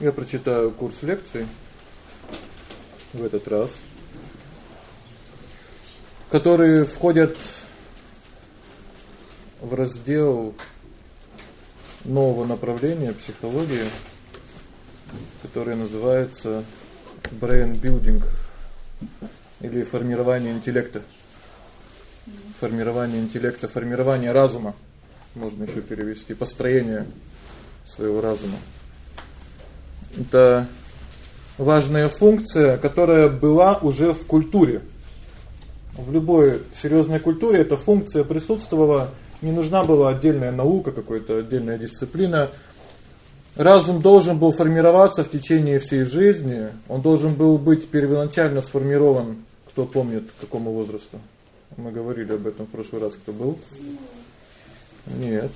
Я прочитаю курс лекций в этот раз, которые входят в раздел нового направления психологии, которое называется brain building или формирование интеллекта. Формирование интеллекта, формирование разума можно ещё перевести, построение своего разума. Это важная функция, которая была уже в культуре. В любой серьёзной культуре эта функция присутствовала, не нужна была отдельная наука, какая-то отдельная дисциплина. Разум должен был формироваться в течение всей жизни. Он должен был быть первоначально сформирован, кто помнит, к какому возрасту. Мы говорили об этом в прошлый раз, кто был? Нет.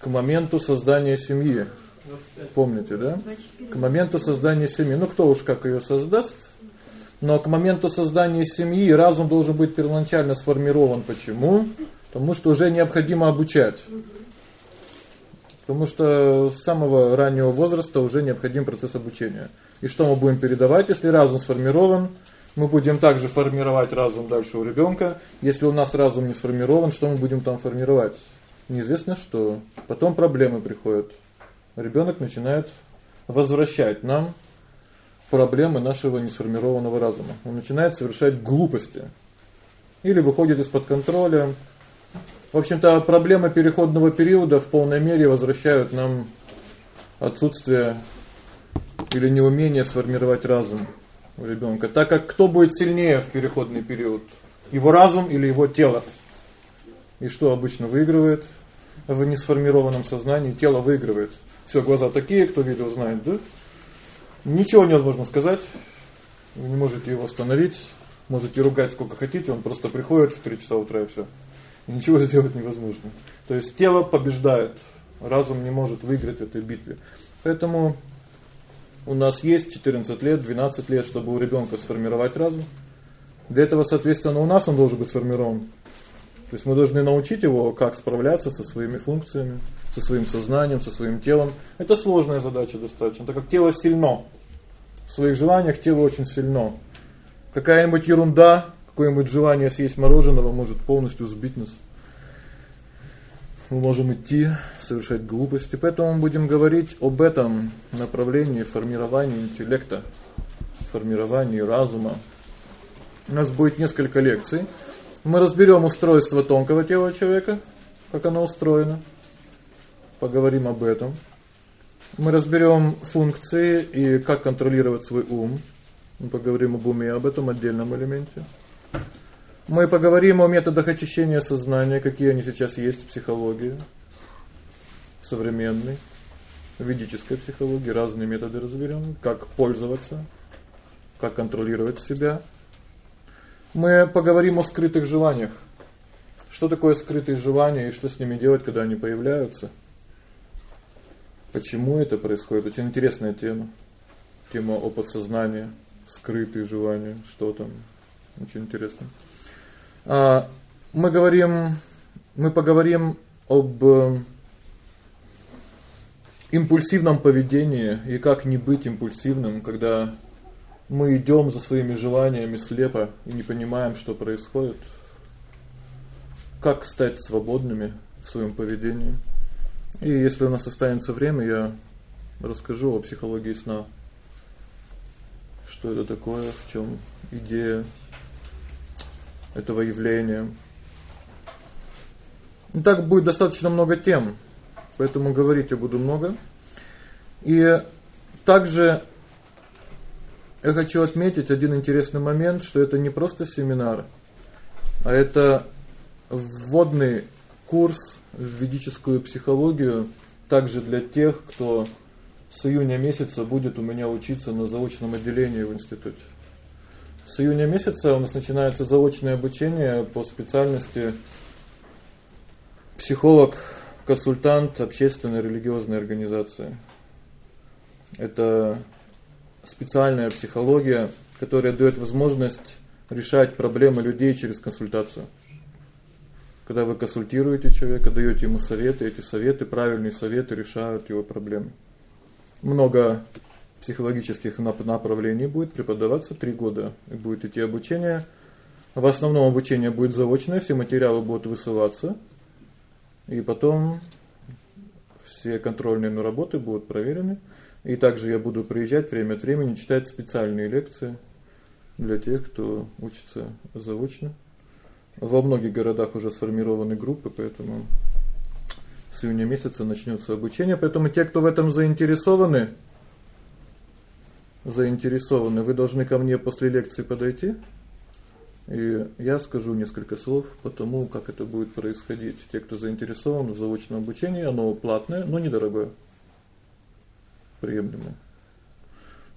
К моменту создания семьи. Помните, да? К моменту создания семьи. Ну кто уж как её создаст? Но к моменту создания семьи разум должен быть первоначально сформирован. Почему? Потому что уже необходимо обучать. Потому что с самого раннего возраста уже необходим процесс обучения. И что мы будем передавать, если разум сформирован? Мы будем также формировать разум дальше у ребёнка. Если у нас разум не сформирован, что мы будем там формировать? Неизвестно что. Потом проблемы приходят ребёнок начинает возвращать нам проблемы нашего несформированного разума. Он начинает совершать глупости или выходит из-под контроля. В общем-то, проблемы переходного периода в полной мере возвращают нам отсутствие или неумение сформировать разум у ребёнка. Так как кто будет сильнее в переходный период? Его разум или его тело? И что обычно выигрывает в несформированном сознании? Тело выигрывает. Всё, глаза такие, кто видел, знает, да? Ничего невозможно сказать. Вы не можете его остановить. Можете ругать сколько хотите, он просто приходит в 3 часа утра и всё. И ничего сделать невозможно. То есть тело побеждает. Разум не может выиграть в этой битве. Поэтому у нас есть 14 лет, 12 лет, чтобы у ребёнка сформировать разум. Для этого, соответственно, у нас он должен быть сформирован. То есть мы должны научить его, как справляться со своими функциями со своим сознанием, со своим телом. Это сложная задача достаточно, так как тело сильно. В своих желаниях тело очень сильно. Какая-нибудь ерунда, какое-нибудь желание съесть мороженого может полностью сбить нас. Мы можем идти, совершать глупости. Поэтому мы будем говорить об этом направлении формирования интеллекта, формирования разума. У нас будет несколько лекций. Мы разберем устройство тонкого тела человека, как оно устроено поговорим об этом. Мы разберем функции и как контролировать свой ум. Мы поговорим об уме, об этом отдельном элементе. Мы поговорим о методах очищения сознания, какие они сейчас есть в психологии современной, в ведической психологии, разные методы разберем, как пользоваться, как контролировать себя. Мы поговорим о скрытых желаниях. Что такое скрытые желания и что с ними делать, когда они появляются? Почему это происходит? Очень интересная тема. Тема о подсознании, скрытые желания, что там. Очень интересно. А мы говорим мы поговорим об э, импульсивном поведении и как не быть импульсивным, когда мы идём за своими желаниями слепо и не понимаем, что происходит. Как стать свободными в своём поведении? И если у нас останется время, я расскажу о психологии сна. Что это такое, в чём идея этого явления. И так будет достаточно много тем, поэтому говорить я буду много. И также я хочу отметить один интересный момент, что это не просто семинар, а это вводный курс в ведическую психологию также для тех, кто с июня месяца будет у меня учиться на заочном отделении в институте. С июня месяца у нас начинается заочное обучение по специальности психолог, консультант общественной религиозной организации. Это специальная психология, которая даёт возможность решать проблемы людей через консультацию. Когда вы консультируете человека, даёте ему советы, эти советы, правильные советы решают его проблемы. много психологических направлений будет преподаваться 3 года. И будет идти обучение. В основном обучение будет заочное, все материалы будут высылаться. И потом все контрольные работы будут проверены. И также я буду приезжать время от времени читать специальные лекции для тех, кто учится заочно. Во многих городах уже сформированы группы, поэтому с июня месяца начнётся обучение, поэтому те, кто в этом заинтересованы, заинтересованы, вы должны ко мне после лекции подойти. И я скажу несколько слов по тому, как это будет происходить. Те, кто заинтересован в заочном обучении, оно платное, но недорогое. Приемлемо.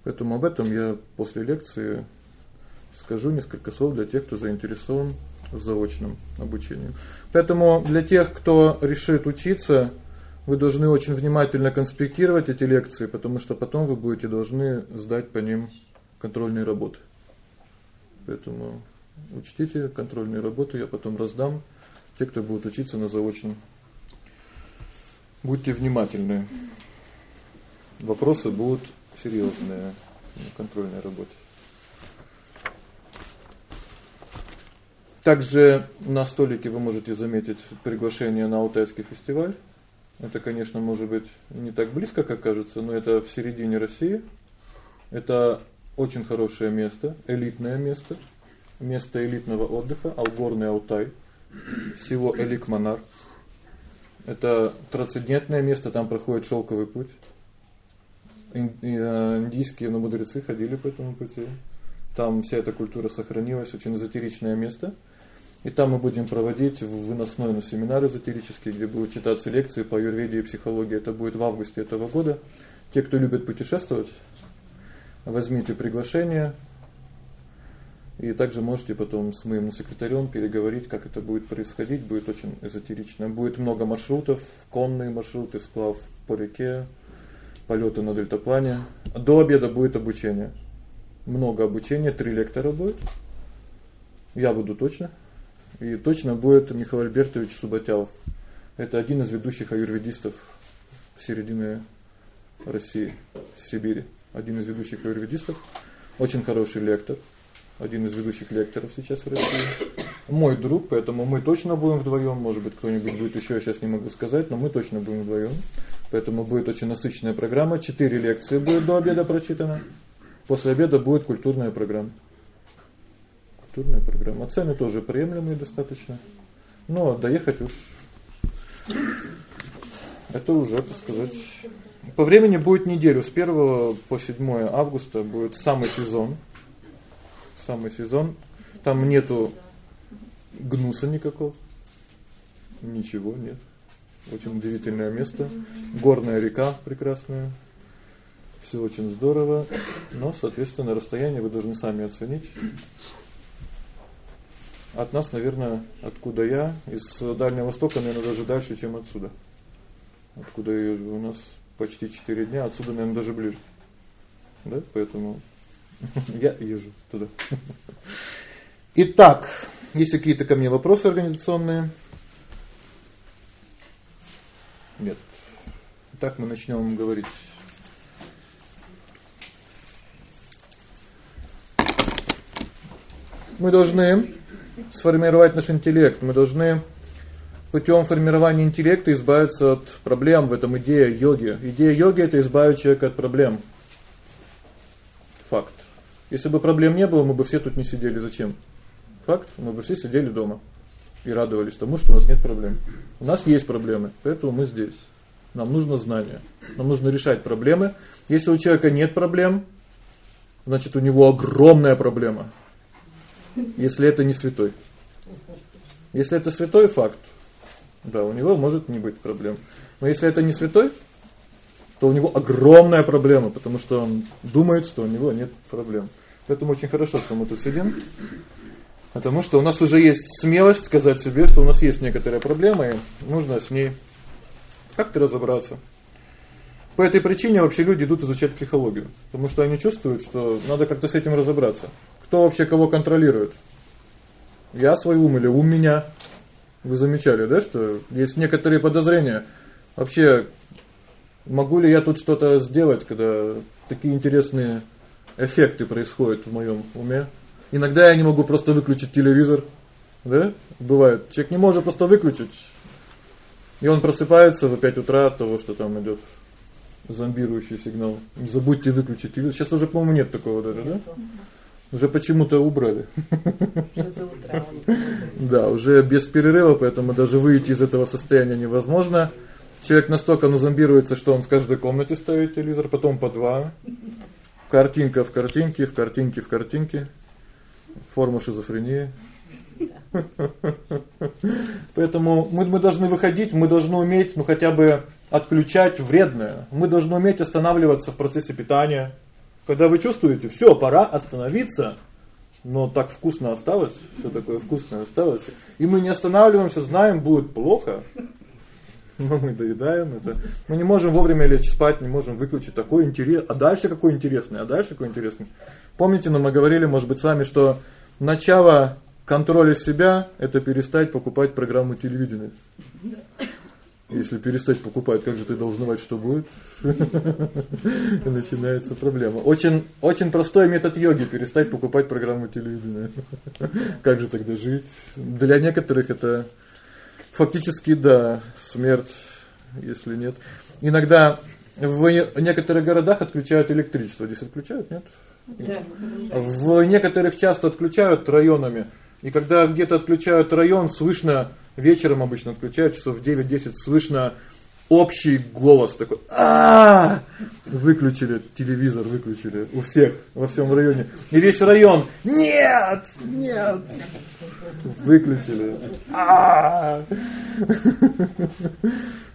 Поэтому об этом я после лекции скажу несколько слов для тех, кто заинтересован заочном обучении. Поэтому для тех, кто решит учиться, вы должны очень внимательно конспектировать эти лекции, потому что потом вы будете должны сдать по ним контрольные работы. Поэтому учтите контрольные работы, я потом раздам те, кто будет учиться на заочном. Будьте внимательны. Вопросы будут серьёзные на контрольной работе. Также на столике вы можете заметить приглашение на Алтайский фестиваль. Это, конечно, может быть не так близко, как кажется, но это в середине России. Это очень хорошее место, элитное место, место элитного отдыха, Алгорный Алтай, село Эликманар. Это трансцендентное место, там проходит шелковый путь. Э, индийские мудрецы ходили по этому пути. Там вся эта культура сохранилась, очень эзотеричное место. И там мы будем проводить выносной на семинар эзотерический, где будут читаться лекции по аюрведе и психологии. Это будет в августе этого года. Те, кто любит путешествовать, возьмите приглашение. И также можете потом с моим секретарем переговорить, как это будет происходить. Будет очень эзотерично. Будет много маршрутов, конные маршруты, сплав по реке, полеты на дельтаплане. До обеда будет обучение. Много обучения, три лектора будет. Я буду точно. И точно будет Михаил Альбертович Субатяв. Это один из ведущих аюрведистов середины России, Сибири. Один из ведущих аюрведистов, очень хороший лектор, один из ведущих лекторов сейчас в России. Мой друг, поэтому мы точно будем вдвоем, может быть, кто-нибудь будет еще, сейчас не могу сказать, но мы точно будем вдвоем. Поэтому будет очень насыщенная программа, четыре лекции будет до обеда прочитано. После обеда будет культурная программа культурная программа. Цены тоже приемлемые достаточно. Но доехать уж это уже, так сказать, по времени будет неделю с 1 по 7 августа будет самый сезон. Самый сезон. Там нету гнуса никакого. Ничего нет. Очень удивительное место. Горная река прекрасная. Всё очень здорово, но, соответственно, расстояние вы должны сами оценить. От нас, наверное, откуда я, из Дальнего Востока, наверное, даже дальше, чем отсюда. Откуда я живу, у нас почти 4 дня, отсюда, наверное, даже ближе. Да? Поэтому я езжу туда. Итак, есть какие-то ко мне вопросы организационные? Нет. Так мы начнем говорить. Мы должны сформировать наш интеллект. Мы должны путем формирования интеллекта избавиться от проблем в этом идея йоги. Идея йоги это избавить человека от проблем. Факт. Если бы проблем не было, мы бы все тут не сидели. Зачем? Факт. Мы бы все сидели дома и радовались тому, что у нас нет проблем. У нас есть проблемы, поэтому мы здесь. Нам нужно знание. Нам нужно решать проблемы. Если у человека нет проблем, значит, у него огромная проблема если это не святой. Если это святой факт, да, у него может не быть проблем. Но если это не святой, то у него огромная проблема, потому что он думает, что у него нет проблем. Поэтому очень хорошо, что мы тут сидим. Потому что у нас уже есть смелость сказать себе, что у нас есть некоторые проблемы, и нужно с ней как-то разобраться. По этой причине вообще люди идут изучать психологию, потому что они чувствуют, что надо как-то с этим разобраться. Кто вообще кого контролирует? Я свой ум или ум меня? Вы замечали, да, что есть некоторые подозрения. Вообще Могу ли я тут что-то сделать, когда такие интересные эффекты происходят в моем уме? Иногда я не могу просто выключить телевизор, да? Бывает. Человек не может просто выключить. И он просыпается в 5 утра от того, что там идет зомбирующий сигнал. Не забудьте выключить телевизор. Сейчас уже, по-моему, нет такого даже, да? Уже почему-то убрали. Да, уже без перерыва, поэтому даже выйти из этого состояния невозможно. Человек настолько назомбируется, что он в каждой комнате ставит телевизор, потом по два. Картинка в картинке, в картинке в картинке. Форма шизофрении. Поэтому мы мы должны выходить, мы должны уметь, ну хотя бы отключать вредное. Мы должны уметь останавливаться в процессе питания. Когда вы чувствуете, всё, пора остановиться, но так вкусно осталось, всё такое вкусное осталось, и мы не останавливаемся, знаем, будет плохо. Но мы доедаем это. Мы не можем вовремя лечь спать, не можем выключить такой интерес. А дальше какой интересный, а дальше какой интересный. Помните, но мы говорили, может быть, с вами, что начало контроля себя это перестать покупать программу телевидения. Если перестать покупать, как же ты должен знать, что будет? Начинается проблема. Очень очень простой метод йоги перестать покупать программу телевидения. Как же тогда жить? Для некоторых это фактически да, смерть, если нет. Иногда в некоторых городах отключают электричество. Здесь отключают, нет? Да. В некоторых часто отключают районами. И когда где-то отключают район, слышно вечером обычно отключают часов в 9-10, слышно общий голос такой: "А!" Выключили телевизор, выключили у всех во всем районе. И весь район: "Нет! Нет!" Выключили. А!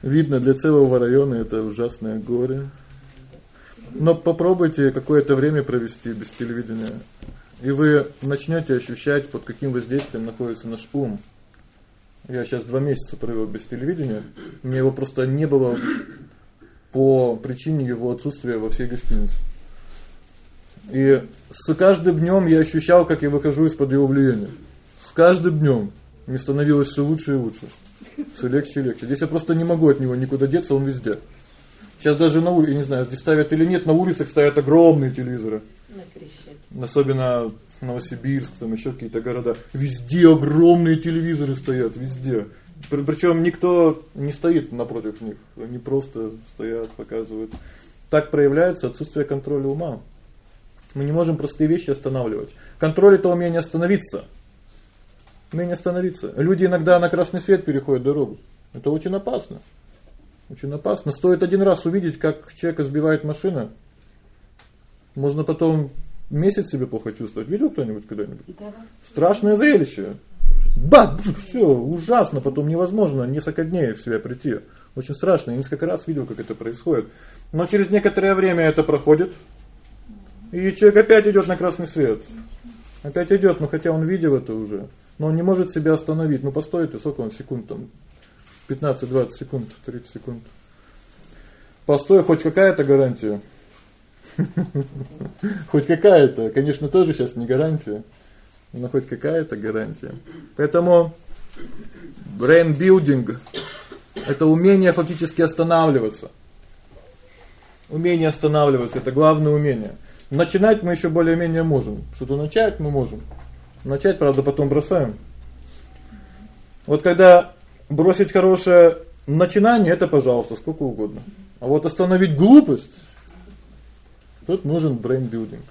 Видно, для целого района это ужасное горе. Но попробуйте какое-то время провести без телевидения, и вы начнете ощущать, под каким воздействием находится наш ум. Я сейчас два месяца провел без телевидения. Мне его просто не было по причине его отсутствия во всей гостинице. И с каждым днем я ощущал, как я выхожу из-под его влияния. С каждым днем мне становилось все лучше и лучше. Всё легче и легче. Здесь я просто не могу от него никуда деться, он везде. Сейчас даже на улице, я не знаю, здесь ставят или нет, на улицах стоят огромные телевизоры. На Особенно Новосибирск, там еще какие-то города. Везде огромные телевизоры стоят, везде. Причем никто не стоит напротив них. Они просто стоят, показывают. Так проявляется отсутствие контроля ума. Мы не можем простые вещи останавливать. Контроль это умение остановиться. Умение остановиться. Люди иногда на красный свет переходят дорогу. Это очень опасно. Очень опасно. Стоит один раз увидеть, как человека сбивает машина, можно потом месяц себе плохо чувствовать. Видел кто-нибудь когда-нибудь? Да. Страшное зрелище. Ба, всё, ужасно, потом невозможно несколько дней в себя прийти. Очень страшно. Я несколько раз видел, как это происходит. Но через некоторое время это проходит. И человек опять идёт на красный свет. Опять идёт, но хотя он видел это уже, но он не может себя остановить. Ну постой ты, сколько он секунд там? 15-20 секунд, 30 секунд. Постой, хоть какая-то гарантия. Хоть какая-то, конечно, тоже сейчас не гарантия, но хоть какая-то гарантия. Поэтому brain building это умение фактически останавливаться. Умение останавливаться это главное умение. Начинать мы еще более-менее можем. Что-то начать мы можем. Начать, правда, потом бросаем. Вот когда бросить хорошее начинание это, пожалуйста, сколько угодно. А вот остановить глупость Тут нужен brain building.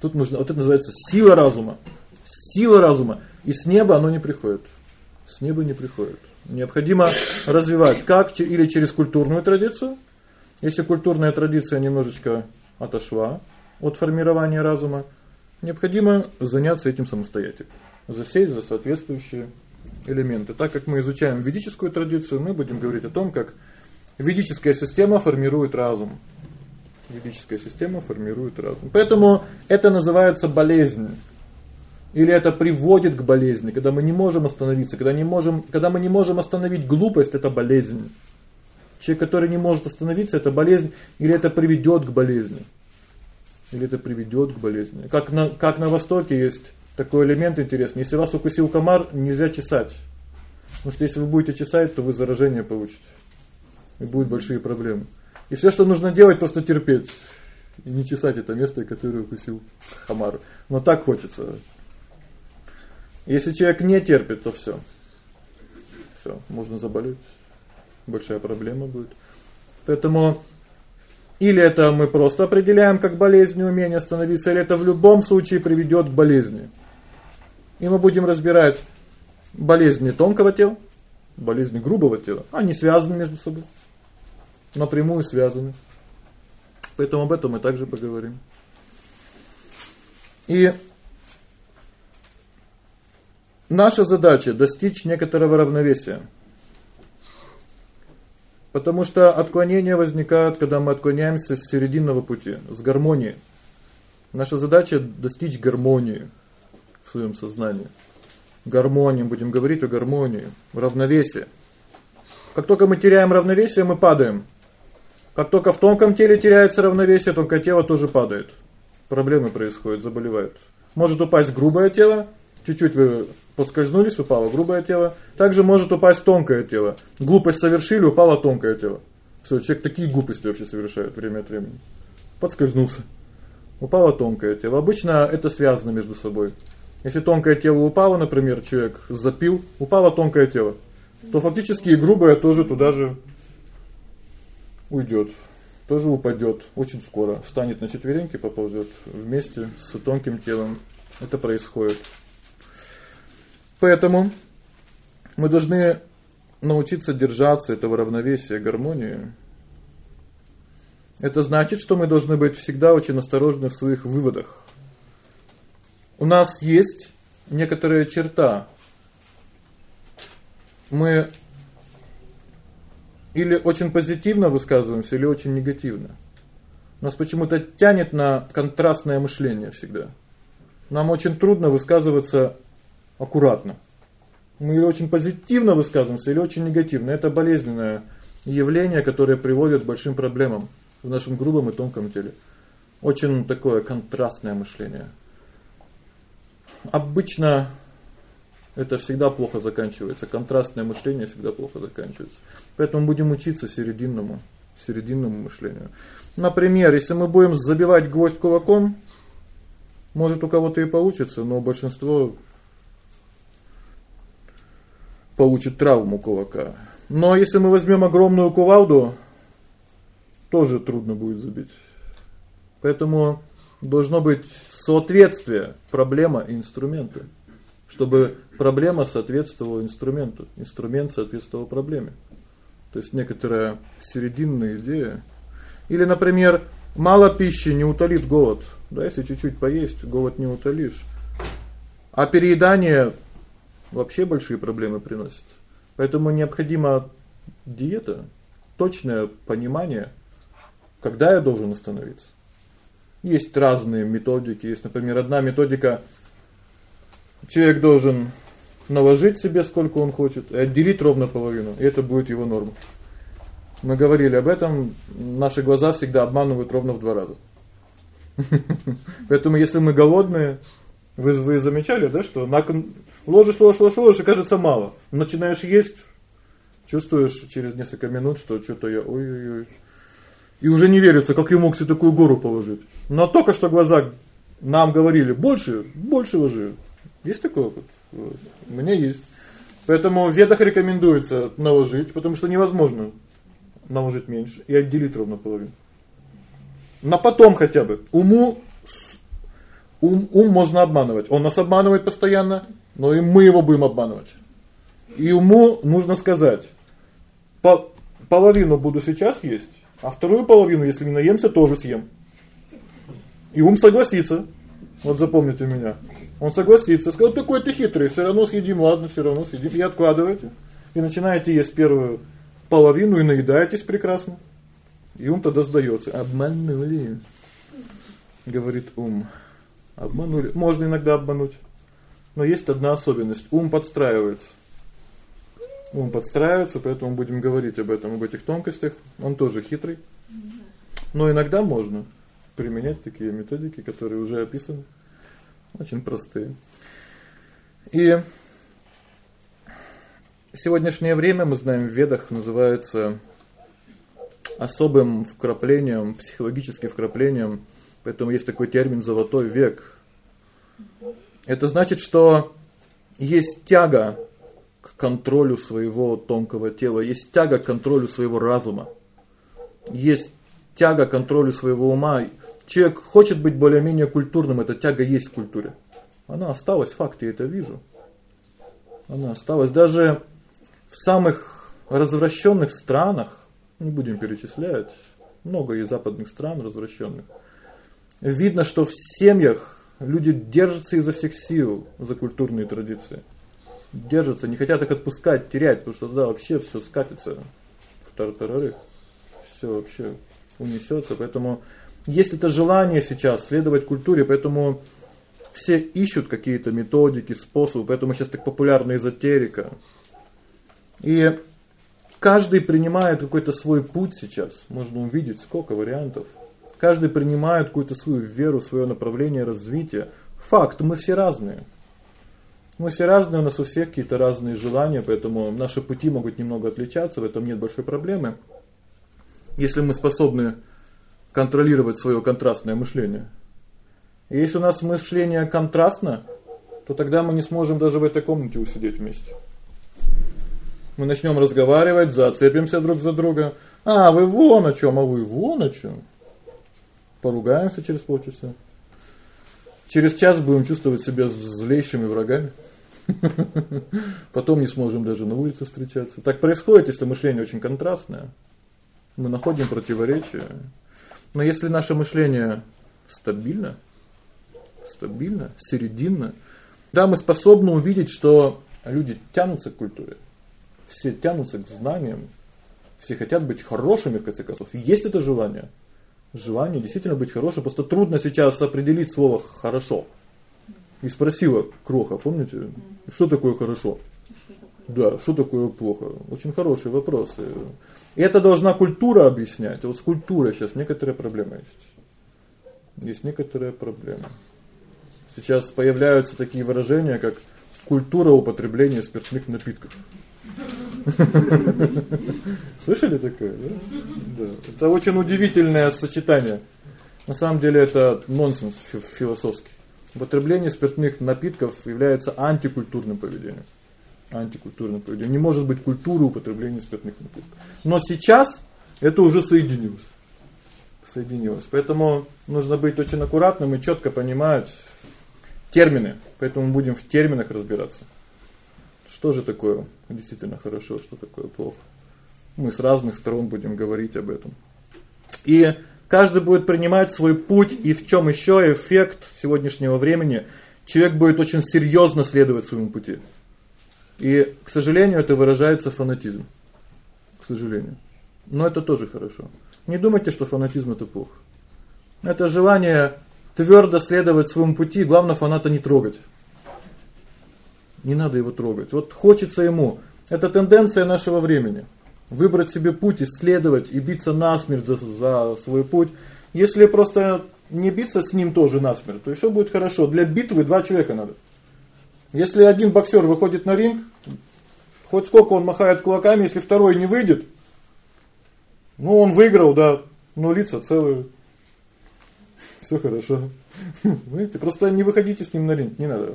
Тут нужно, вот это называется сила разума. Сила разума. И с неба оно не приходит. С неба не приходит. Необходимо развивать как или через культурную традицию. Если культурная традиция немножечко отошла от формирования разума, необходимо заняться этим самостоятельно. Засесть за соответствующие элементы. Так как мы изучаем ведическую традицию, мы будем говорить о том, как ведическая система формирует разум ведическая система формирует разум. Поэтому это называется болезнь. Или это приводит к болезни, когда мы не можем остановиться, когда не можем, когда мы не можем остановить глупость это болезнь. Человек, который не может остановиться это болезнь или это приведет к болезни. Или это приведет к болезни. Как на как на востоке есть такой элемент интересный. Если вас укусил комар, нельзя чесать. Потому что если вы будете чесать, то вы заражение получите. И будут большие проблемы. И все, что нужно делать, просто терпеть и не чесать это место, которое укусил хамар. Но так хочется. Если человек не терпит, то всё. Всё, можно заболеть. Большая проблема будет. Поэтому или это мы просто определяем как болезнь умение остановиться, или это в любом случае приведёт к болезни. И мы будем разбирать болезни тонкого тела, болезни грубого тела. Они связаны между собой. Напрямую связаны. Поэтому об этом мы также поговорим. И наша задача достичь некоторого равновесия. Потому что отклонения возникают, когда мы отклоняемся с серединного пути, с гармонии. Наша задача достичь гармонии в своем сознании. Гармонии, будем говорить о гармонии, равновесии. Как только мы теряем равновесие, мы падаем. Как только в тонком теле теряется равновесие, тонкое тело тоже падает. Проблемы происходят, заболевают. Может упасть грубое тело, чуть-чуть вы поскользнулись, упало грубое тело. Также может упасть тонкое тело. Глупость совершили, упало тонкое тело. Всё, человек такие глупости вообще совершает время от времени. Подскользнулся. Упало тонкое тело. Обычно это связано между собой. Если тонкое тело упало, например, человек запил, упало тонкое тело, то фактически и грубое тоже туда же уйдет, тоже упадет очень скоро, встанет на четвереньки, поползет вместе с тонким телом. Это происходит. Поэтому мы должны научиться держаться этого равновесия, гармонии. Это значит, что мы должны быть всегда очень осторожны в своих выводах у нас есть некоторая черта. Мы или очень позитивно высказываемся, или очень негативно. Нас почему-то тянет на контрастное мышление всегда. Нам очень трудно высказываться аккуратно. Мы или очень позитивно высказываемся, или очень негативно. Это болезненное явление, которое приводит к большим проблемам в нашем грубом и тонком теле. Очень такое контрастное мышление обычно это всегда плохо заканчивается. Контрастное мышление всегда плохо заканчивается. Поэтому будем учиться серединному, серединному мышлению. Например, если мы будем забивать гвоздь кулаком, может у кого-то и получится, но большинство получит травму кулака. Но если мы возьмем огромную кувалду, тоже трудно будет забить. Поэтому должно быть соответствие проблема и инструменты, чтобы проблема соответствовала инструменту, инструмент соответствовал проблеме. То есть некоторая серединная идея. Или, например, мало пищи не утолит голод. Да, если чуть-чуть поесть, голод не утолишь. А переедание вообще большие проблемы приносит. Поэтому необходима диета, точное понимание, когда я должен остановиться. Есть разные методики. Есть, например, одна методика человек должен наложить себе сколько он хочет и отделить ровно половину, и это будет его норма. Мы говорили об этом, наши глаза всегда обманывают ровно в два раза. Поэтому если мы голодные, вы вы замечали, да, что на ложишь, ложишь, ложишь, ложишь, кажется мало. Начинаешь есть, чувствуешь через несколько минут, что что-то я ой-ой-ой и уже не верится, как я мог себе такую гору положить. Но только что глаза нам говорили: "Больше, больше ложи". Есть такой опыт? У меня есть. Поэтому в ведах рекомендуется наложить, потому что невозможно наложить меньше и отделить ровно половину. На потом хотя бы. Уму ум ум можно обманывать. Он нас обманывает постоянно, но и мы его будем обманывать. И уму нужно сказать: по половину буду сейчас есть, а вторую половину, если не наемся, тоже съем. И ум согласится. Вот запомните меня. Он согласится, скажет: "Такой ты хитрый, все равно съедим, ладно, все равно съедим". И откладываете. И начинаете есть первую половину и наедаетесь прекрасно. И ум тогда сдаётся. Обманули. Говорит ум. Обманули. Можно иногда обмануть. Но есть одна особенность. Ум подстраивается. Он подстраивается, поэтому будем говорить об этом, об этих тонкостях. Он тоже хитрый. Но иногда можно применять такие методики, которые уже описаны. Очень простые. И сегодняшнее время, мы знаем, в Ведах называется особым вкраплением, психологическим вкраплением. Поэтому есть такой термин золотой век. Это значит, что есть тяга к контролю своего тонкого тела, есть тяга к контролю своего разума. Есть тяга к контролю своего ума. Человек хочет быть более-менее культурным, эта тяга есть в культуре. Она осталась, факт, я это вижу. Она осталась даже в самых развращенных странах, не будем перечислять, много из западных стран развращенных. Видно, что в семьях люди держатся изо всех сил за культурные традиции. Держатся, не хотят их отпускать, терять, потому что тогда вообще все скатится в тартарары. Все вообще унесется, поэтому есть это желание сейчас следовать культуре, поэтому все ищут какие-то методики, способы, поэтому сейчас так популярна эзотерика. И каждый принимает какой-то свой путь сейчас. Можно увидеть сколько вариантов. Каждый принимает какую-то свою веру, свое направление развития. Факт, мы все разные. Мы все разные, у нас у всех какие-то разные желания, поэтому наши пути могут немного отличаться, в этом нет большой проблемы. Если мы способны контролировать свое контрастное мышление. И если у нас мышление контрастно, то тогда мы не сможем даже в этой комнате усидеть вместе. Мы начнем разговаривать, зацепимся друг за друга. А, вы вон о чем, а вы вон о чем. Поругаемся через полчаса. Через час будем чувствовать себя злейшими врагами. Потом не сможем даже на улице встречаться. Так происходит, если мышление очень контрастное. Мы находим противоречия. Но если наше мышление стабильно, стабильно, серединно, да, мы способны увидеть, что люди тянутся к культуре. Все тянутся к знаниям. Все хотят быть хорошими в конце концов. Есть это желание. Желание действительно быть хорошим, просто трудно сейчас определить слово хорошо. И спросила Кроха, помните, что такое хорошо? Да, что такое плохо? Очень хороший вопрос. И это должна культура объяснять. Вот с культурой сейчас некоторые проблемы есть. Есть некоторые проблемы. Сейчас появляются такие выражения, как культура употребления спиртных напитков. Слышали такое, да? Да. Это очень удивительное сочетание. На самом деле это нонсенс философский. Употребление спиртных напитков является антикультурным поведением антикультурное поведение. Не может быть культуры употребления спиртных напитков. Но сейчас это уже соединилось. Соединилось. Поэтому нужно быть очень аккуратным и четко понимать термины. Поэтому будем в терминах разбираться. Что же такое действительно хорошо, что такое плохо. Мы с разных сторон будем говорить об этом. И каждый будет принимать свой путь, и в чем еще эффект сегодняшнего времени. Человек будет очень серьезно следовать своему пути. И, к сожалению, это выражается фанатизм. К сожалению. Но это тоже хорошо. Не думайте, что фанатизм это плохо. Это желание твердо следовать своему пути, главное фаната не трогать. Не надо его трогать. Вот хочется ему. Это тенденция нашего времени. Выбрать себе путь, исследовать и биться насмерть за, за свой путь. Если просто не биться с ним тоже насмерть, то все будет хорошо. Для битвы два человека надо. Если один боксер выходит на ринг, хоть сколько он махает кулаками, если второй не выйдет, ну он выиграл, да, но лица целые. Все хорошо. Знаете, просто не выходите с ним на ринг, не надо.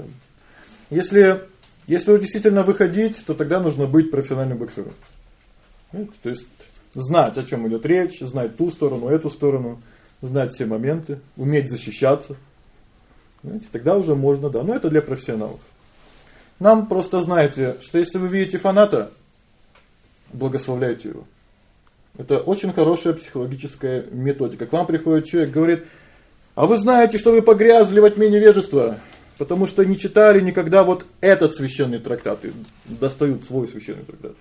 Если если уж действительно выходить, то тогда нужно быть профессиональным боксером. То есть знать, о чем идет речь, знать ту сторону, эту сторону, знать все моменты, уметь защищаться. Знаете, тогда уже можно, да, но это для профессионалов. Нам просто знаете, что если вы видите фаната, благословляйте его. Это очень хорошая психологическая методика. К вам приходит человек, говорит: "А вы знаете, что вы погрязли во тьме невежества, потому что не читали никогда вот этот священный трактат". И достают свой священный трактат.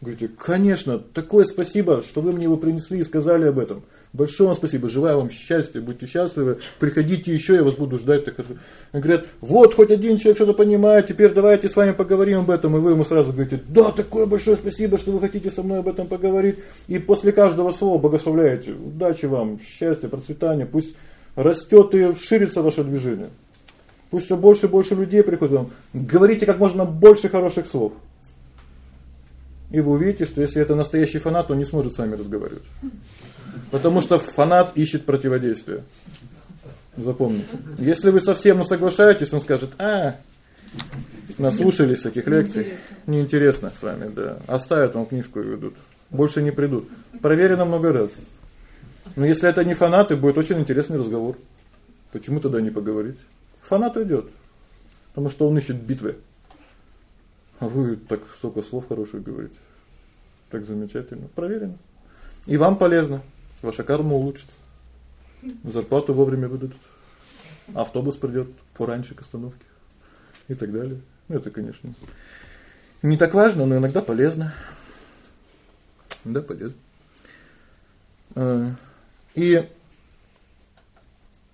Говорите: "Конечно, такое спасибо, что вы мне его принесли и сказали об этом. Большое вам спасибо. Желаю вам счастья, будьте счастливы. Приходите еще, я вас буду ждать так хорошо". Они говорят: "Вот хоть один человек что-то понимает, теперь давайте с вами поговорим об этом". И вы ему сразу говорите: "Да, такое большое спасибо, что вы хотите со мной об этом поговорить". И после каждого слова благословляете. Удачи вам, счастья, процветания, пусть растет и ширится ваше движение. Пусть все больше и больше людей приходит вам. Говорите как можно больше хороших слов. И вы увидите, что если это настоящий фанат, он не сможет с вами разговаривать. Потому что фанат ищет противодействие. Запомните. Если вы совсем не соглашаетесь, он скажет: "А, наслушались таких лекций, неинтересно с вами, да. Оставят вам книжку и уйдут. Больше не придут". Проверено много раз. Но если это не фанаты, будет очень интересный разговор. Почему тогда не поговорить? Фанат уйдет, потому что он ищет битвы. А вы так столько слов хороших говорите. Так замечательно, проверено. И вам полезно. Ваша карма улучшится. Зарплату вовремя выдадут. Автобус придёт пораньше к остановке и так далее. Ну это, конечно, не так важно, но иногда полезно. Да, полезно. Э, и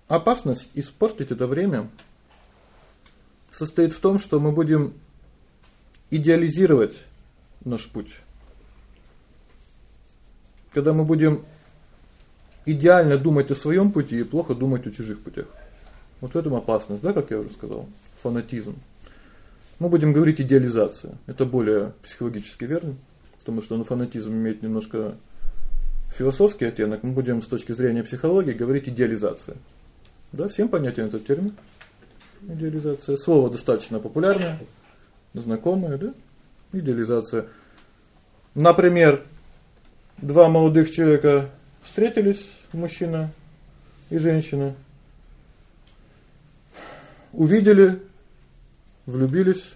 опасность испортить это время состоит в том, что мы будем идеализировать наш путь. Когда мы будем идеально думать о своем пути и плохо думать о чужих путях. Вот в этом опасность, да, как я уже сказал, фанатизм. Мы будем говорить идеализация. Это более психологически верно, потому что ну фанатизм имеет немножко философский оттенок. Мы будем с точки зрения психологии говорить идеализация. Да, всем понятен этот термин. Идеализация слово достаточно популярное, знакомое, да? Идеализация. Например, два молодых человека встретились, мужчина и женщина. Увидели, влюбились.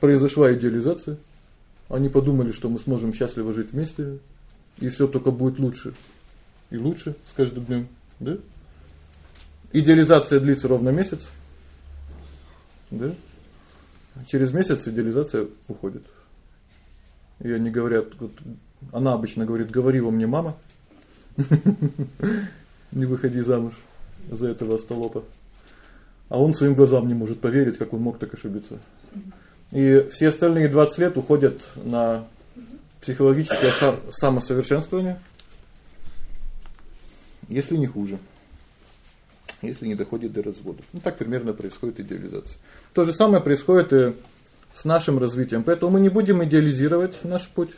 Произошла идеализация. Они подумали, что мы сможем счастливо жить вместе, и всё только будет лучше. И лучше с каждым днём, да? Идеализация длится ровно месяц. Да? Через месяц идеализация уходит. И они говорят, вот она обычно говорит: "Говори во мне, мама". Не выходи замуж за этого остолопа. А он своим глазам не может поверить, как он мог так ошибиться. И все остальные 20 лет уходят на психологическое самосовершенствование. Если не хуже. Если не доходит до развода. Ну так примерно происходит идеализация. То же самое происходит и с нашим развитием. Поэтому мы не будем идеализировать наш путь.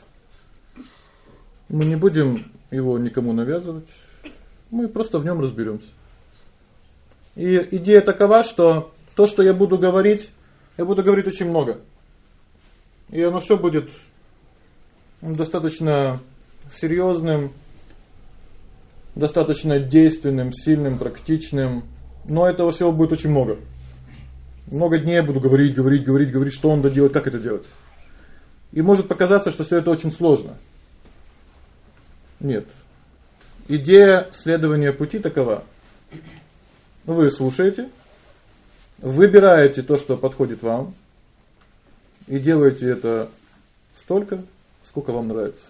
Мы не будем его никому навязывать. Мы просто в нем разберемся. И идея такова, что то, что я буду говорить, я буду говорить очень много. И оно все будет достаточно серьезным, достаточно действенным, сильным, практичным, но этого всего будет очень много. Много дней я буду говорить, говорить, говорить, говорить, что он да делать, как это делать. И может показаться, что все это очень сложно. Нет. Идея следования пути такова: вы слушаете, выбираете то, что подходит вам, и делаете это столько, сколько вам нравится.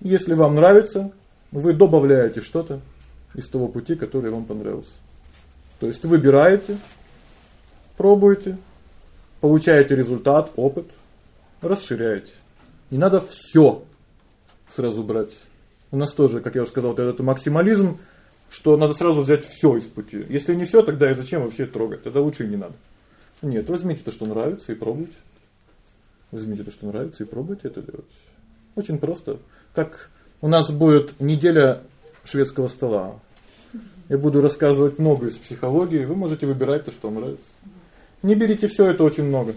Если вам нравится, вы добавляете что-то из того пути, который вам понравился. То есть выбираете, пробуете, получаете результат, опыт, расширяете. Не надо всё сразу брать. У нас тоже, как я уже сказал, это максимализм, что надо сразу взять всё из пути. Если не всё, тогда и зачем вообще трогать? Тогда лучше и не надо. Нет, возьмите то, что нравится и пробуйте. Возьмите то, что нравится и пробуйте это делать. Очень просто. Как у нас будет неделя шведского стола. Я буду рассказывать много из психологии, вы можете выбирать то, что вам нравится. Не берите всё, это очень много.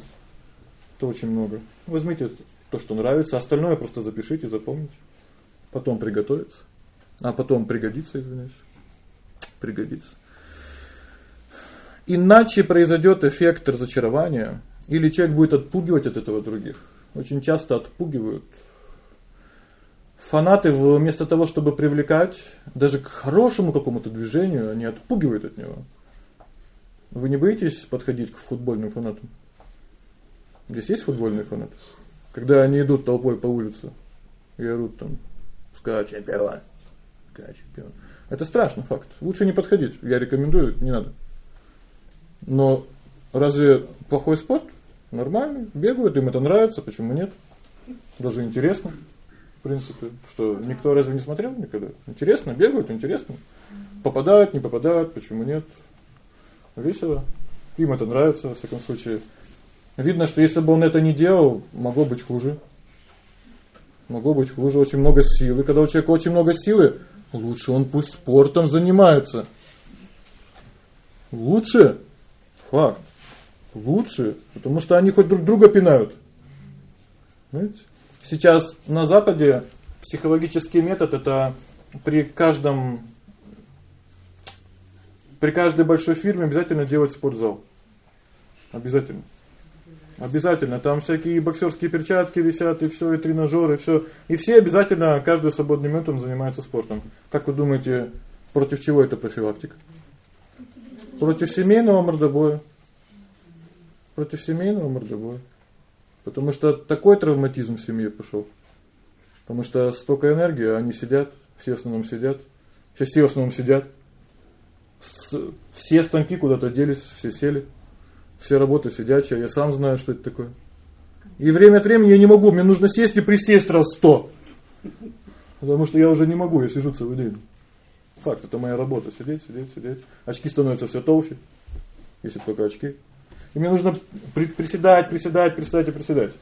Это очень много. Возьмите то, что нравится, остальное просто запишите, запомните. Потом приготовиться, а потом пригодится, извиняюсь. Пригодится. Иначе произойдет эффект разочарования, или человек будет отпугивать от этого других. Очень часто отпугивают. Фанаты вместо того, чтобы привлекать даже к хорошему какому-то движению, они отпугивают от него. Вы не боитесь подходить к футбольным фанатам? Здесь есть футбольные фанаты? Когда они идут толпой по улице и орут там: "Ска чемпион! Ска чемпион!" Это страшно, факт. Лучше не подходить. Я рекомендую, не надо. Но разве плохой спорт? Нормальный, бегают, им это нравится, почему нет? Даже интересно. В принципе, что никто разве не смотрел никогда? Интересно, бегают, интересно. Попадают, не попадают, почему нет? Весело. Им это нравится, во всяком случае. Видно, что если бы он это не делал, могло быть хуже. Могло быть хуже, очень много силы. Когда у человека очень много силы, лучше он пусть спортом занимается. Лучше. Факт. Лучше, потому что они хоть друг друга пинают. Знаете? Сейчас на западе психологический метод это при каждом при каждой большой фирме обязательно делать спортзал. Обязательно. Обязательно. Там всякие боксерские перчатки висят и все, и тренажеры, и все. И все обязательно каждый свободный минут он занимается спортом. Как вы думаете, против чего это профилактика? Против семейного мордобоя. Против семейного мордобоя. Потому что такой травматизм в семье пошел. Потому что столько энергии, они сидят, все в основном сидят. Сейчас все в основном сидят. Все станки куда-то делись, все сели. Все работы сидячие, я сам знаю, что это такое. И время от времени я не могу, мне нужно сесть и присесть раз сто. Потому что я уже не могу, я сижу целый день. Факт, это моя работа сидеть, сидеть, сидеть. Очки становятся все толще. Если только очки. И мне нужно приседать, приседать, приседать и приседать.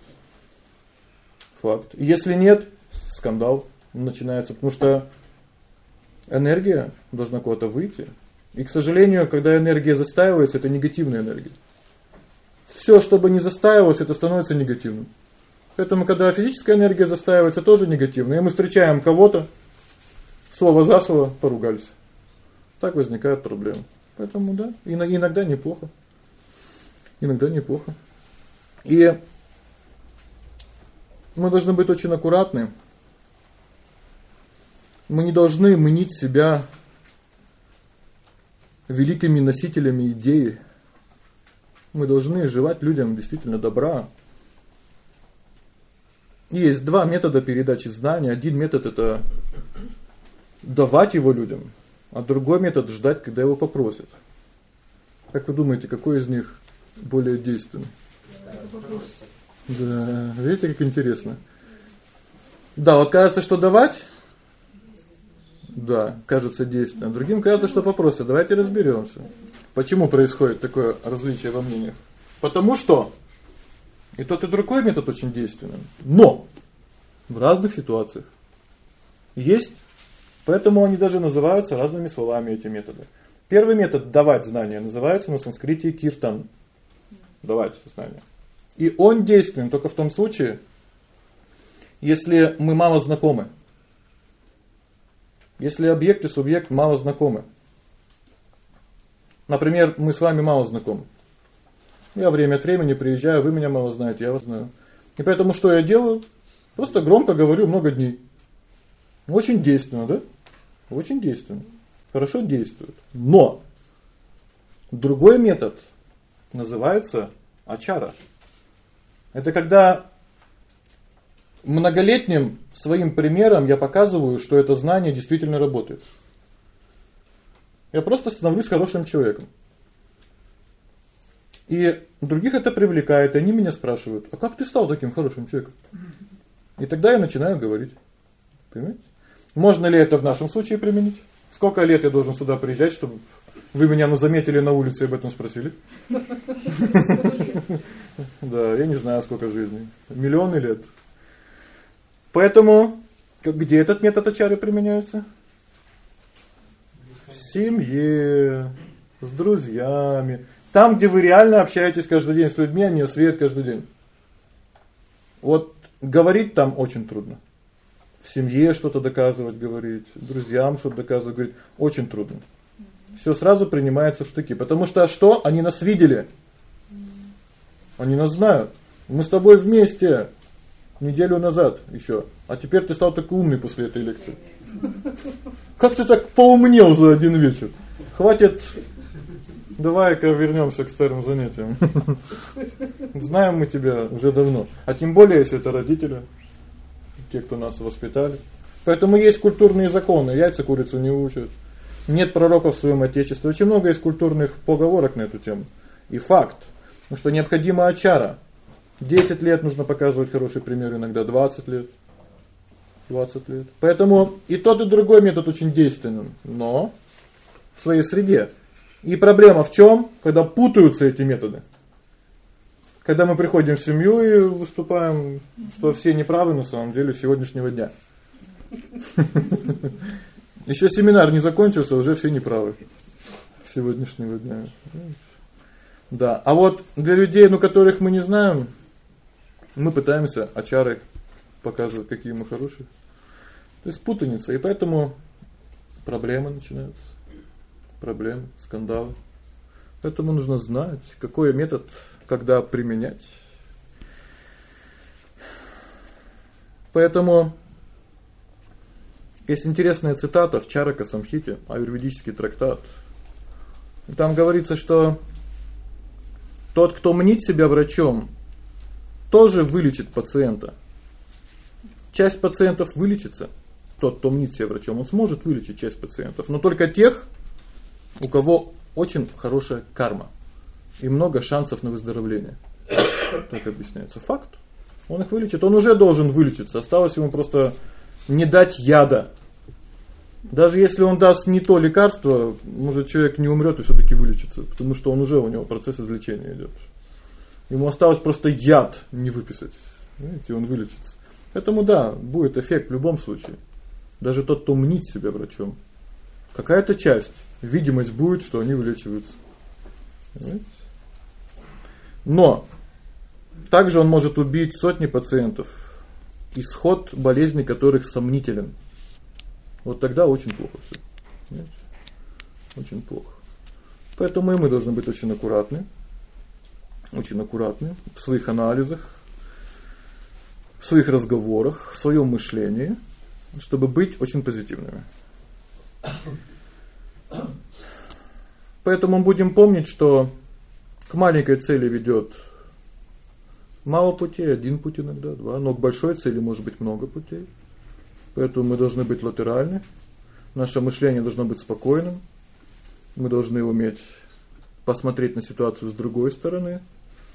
Факт. И если нет, скандал начинается, потому что энергия должна куда-то выйти. И, к сожалению, когда энергия застаивается, это негативная энергия. Всё, что бы не застаивалось, это становится негативным. Поэтому когда физическая энергия застаивается, тоже негативно. И мы встречаем кого-то, слово за слово поругались. Так возникают проблемы. Поэтому да, иногда неплохо. Иногда неплохо. И мы должны быть очень аккуратны. Мы не должны мнить себя великими носителями идеи. Мы должны желать людям действительно добра. Есть два метода передачи знания. Один метод это давать его людям, а другой метод ждать, когда его попросят. Как вы думаете, какой из них более действенный? Да, видите, как интересно. Да, вот кажется, что давать да, кажется действенным. Другим кажется, что попросят. Давайте разберемся. Почему происходит такое различие во мнениях? Потому что и тот и другой метод очень действенен. Но в разных ситуациях есть, поэтому они даже называются разными словами эти методы. Первый метод давать знания называется на санскрите киртан. Давать знания. И он действенен только в том случае, если мы мало знакомы. Если объект и субъект мало знакомы. Например, мы с вами мало знакомы. Я время от времени приезжаю, вы меня мало знаете, я вас знаю. И поэтому что я делаю? Просто громко говорю много дней. Очень действенно, да? Очень действенно. Хорошо действует. Но другой метод называется ачара. Это когда многолетним своим примером я показываю, что это знание действительно работает. Я просто становлюсь хорошим человеком. И других это привлекает, и они меня спрашивают: "А как ты стал таким хорошим человеком?" И тогда я начинаю говорить. Понимаете? Можно ли это в нашем случае применить? Сколько лет я должен сюда приезжать, чтобы вы меня ну заметили на улице и об этом спросили? Да, я не знаю, сколько жизней. Миллионы лет. Поэтому где этот метод ачары применяется? Семье, с друзьями, там, где вы реально общаетесь каждый день с людьми, они освеют каждый день. Вот говорить там очень трудно. В семье что-то доказывать, говорить, друзьям что-то доказывать, говорить очень трудно. Всё сразу принимается в штыки, потому что что? Они нас видели. Они нас знают. Мы с тобой вместе неделю назад еще. А теперь ты стал такой умный после этой лекции. Как ты так поумнел за один вечер? Хватит. Давай-ка вернёмся к старым занятиям. Знаем мы тебя уже давно, а тем более если это родители, те, кто нас воспитали. Поэтому есть культурные законы, яйца курицу не учат. Нет пророков в своем отечестве. Очень много есть культурных поговорок на эту тему. И факт, что необходима очара. 10 лет нужно показывать хороший пример, иногда 20 лет. 20 лет. Поэтому и тот, и другой метод очень действенен, но в своей среде. И проблема в чём? Когда путаются эти методы. когда мы приходим в семью и выступаем, что все неправы на самом деле сегодняшнего дня. Ещё семинар не закончился, уже все неправы сегодняшнего дня. Да. А вот для людей, ну, которых мы не знаем, мы пытаемся очары показывать, какие мы хорошие. То есть путаница, и поэтому проблемы начинаются. Проблемы, скандалы. Поэтому нужно знать, какой метод когда применять. Поэтому есть интересная цитата в Чарака Самхите, аюрведический трактат. Там говорится, что тот, кто мнит себя врачом, тоже вылечит пациента. Часть пациентов вылечится. Тот, кто мнит себя врачом, он сможет вылечить часть пациентов, но только тех, у кого очень хорошая карма и много шансов на выздоровление. Так объясняется факт. Он их вылечит, он уже должен вылечиться. Осталось ему просто не дать яда. Даже если он даст не то лекарство, может человек не умрет и все таки вылечится, потому что он уже у него процесс излечения идет. Ему осталось просто яд не выписать. Знаете, он вылечится. Поэтому да, будет эффект в любом случае. Даже тот, кто мнит себя врачом. Какая-то часть, видимость будет, что они вылечиваются. Понимаете? Но также он может убить сотни пациентов, исход болезни которых сомнителен. Вот тогда очень плохо всё. Понимаете? Очень плохо. Поэтому и мы должны быть очень аккуратны. Очень аккуратны в своих анализах, в своих разговорах, в своем мышлении, чтобы быть очень позитивными. Поэтому будем помнить, что к маленькой цели ведёт мало путей, один путь иногда, два, но к большой цели может быть много путей. Поэтому мы должны быть латеральны. Наше мышление должно быть спокойным. Мы должны уметь посмотреть на ситуацию с другой стороны,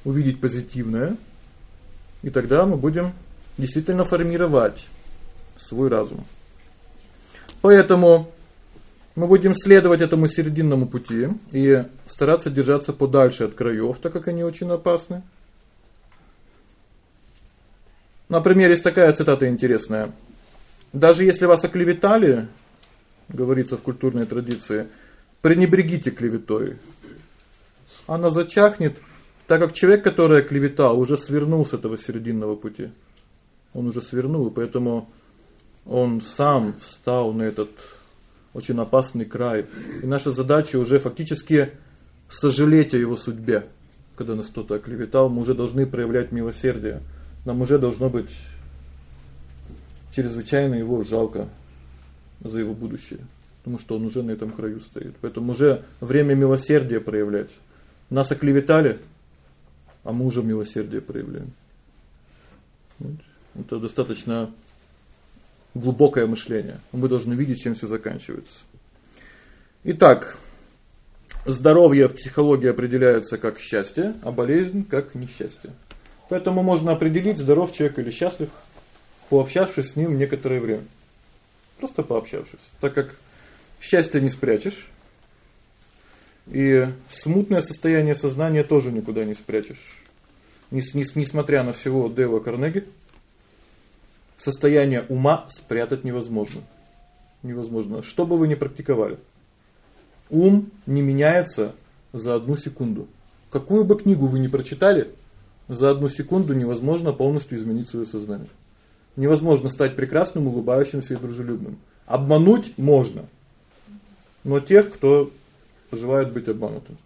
увидеть позитивное. И тогда мы будем действительно формировать свой разум. Поэтому мы будем следовать этому серединному пути и стараться держаться подальше от краёв, так как они очень опасны. Например, есть такая цитата интересная. Даже если вас оклеветали, говорится в культурной традиции, пренебрегите клеветой. Она зачахнет, так как человек, который оклеветал, уже свернул с этого серединного пути. Он уже свернул, и поэтому он сам встал на этот очень опасный край. И наша задача уже фактически сожалеть о его судьбе. Когда нас кто-то оклеветал, мы уже должны проявлять милосердие. Нам уже должно быть чрезвычайно его жалко за его будущее, потому что он уже на этом краю стоит. Поэтому уже время милосердия проявлять. Нас оклеветали, а мы уже милосердие проявляем. Вот. Это достаточно глубокое мышление. Мы должны видеть, чем всё заканчивается. Итак, здоровье в психологии определяется как счастье, а болезнь как несчастье. Поэтому можно определить, здоров человек или счастлив, пообщавшись с ним некоторое время. Просто пообщавшись. Так как счастье не спрячешь, и смутное состояние сознания тоже никуда не спрячешь. Несмотря на всего Дейла Карнеги, состояние ума спрятать невозможно. Невозможно, что бы вы ни практиковали. Ум не меняется за одну секунду. Какую бы книгу вы ни прочитали, за одну секунду невозможно полностью изменить своё сознание. Невозможно стать прекрасным, улыбающимся и дружелюбным. Обмануть можно. Но тех, кто желает быть обманутым.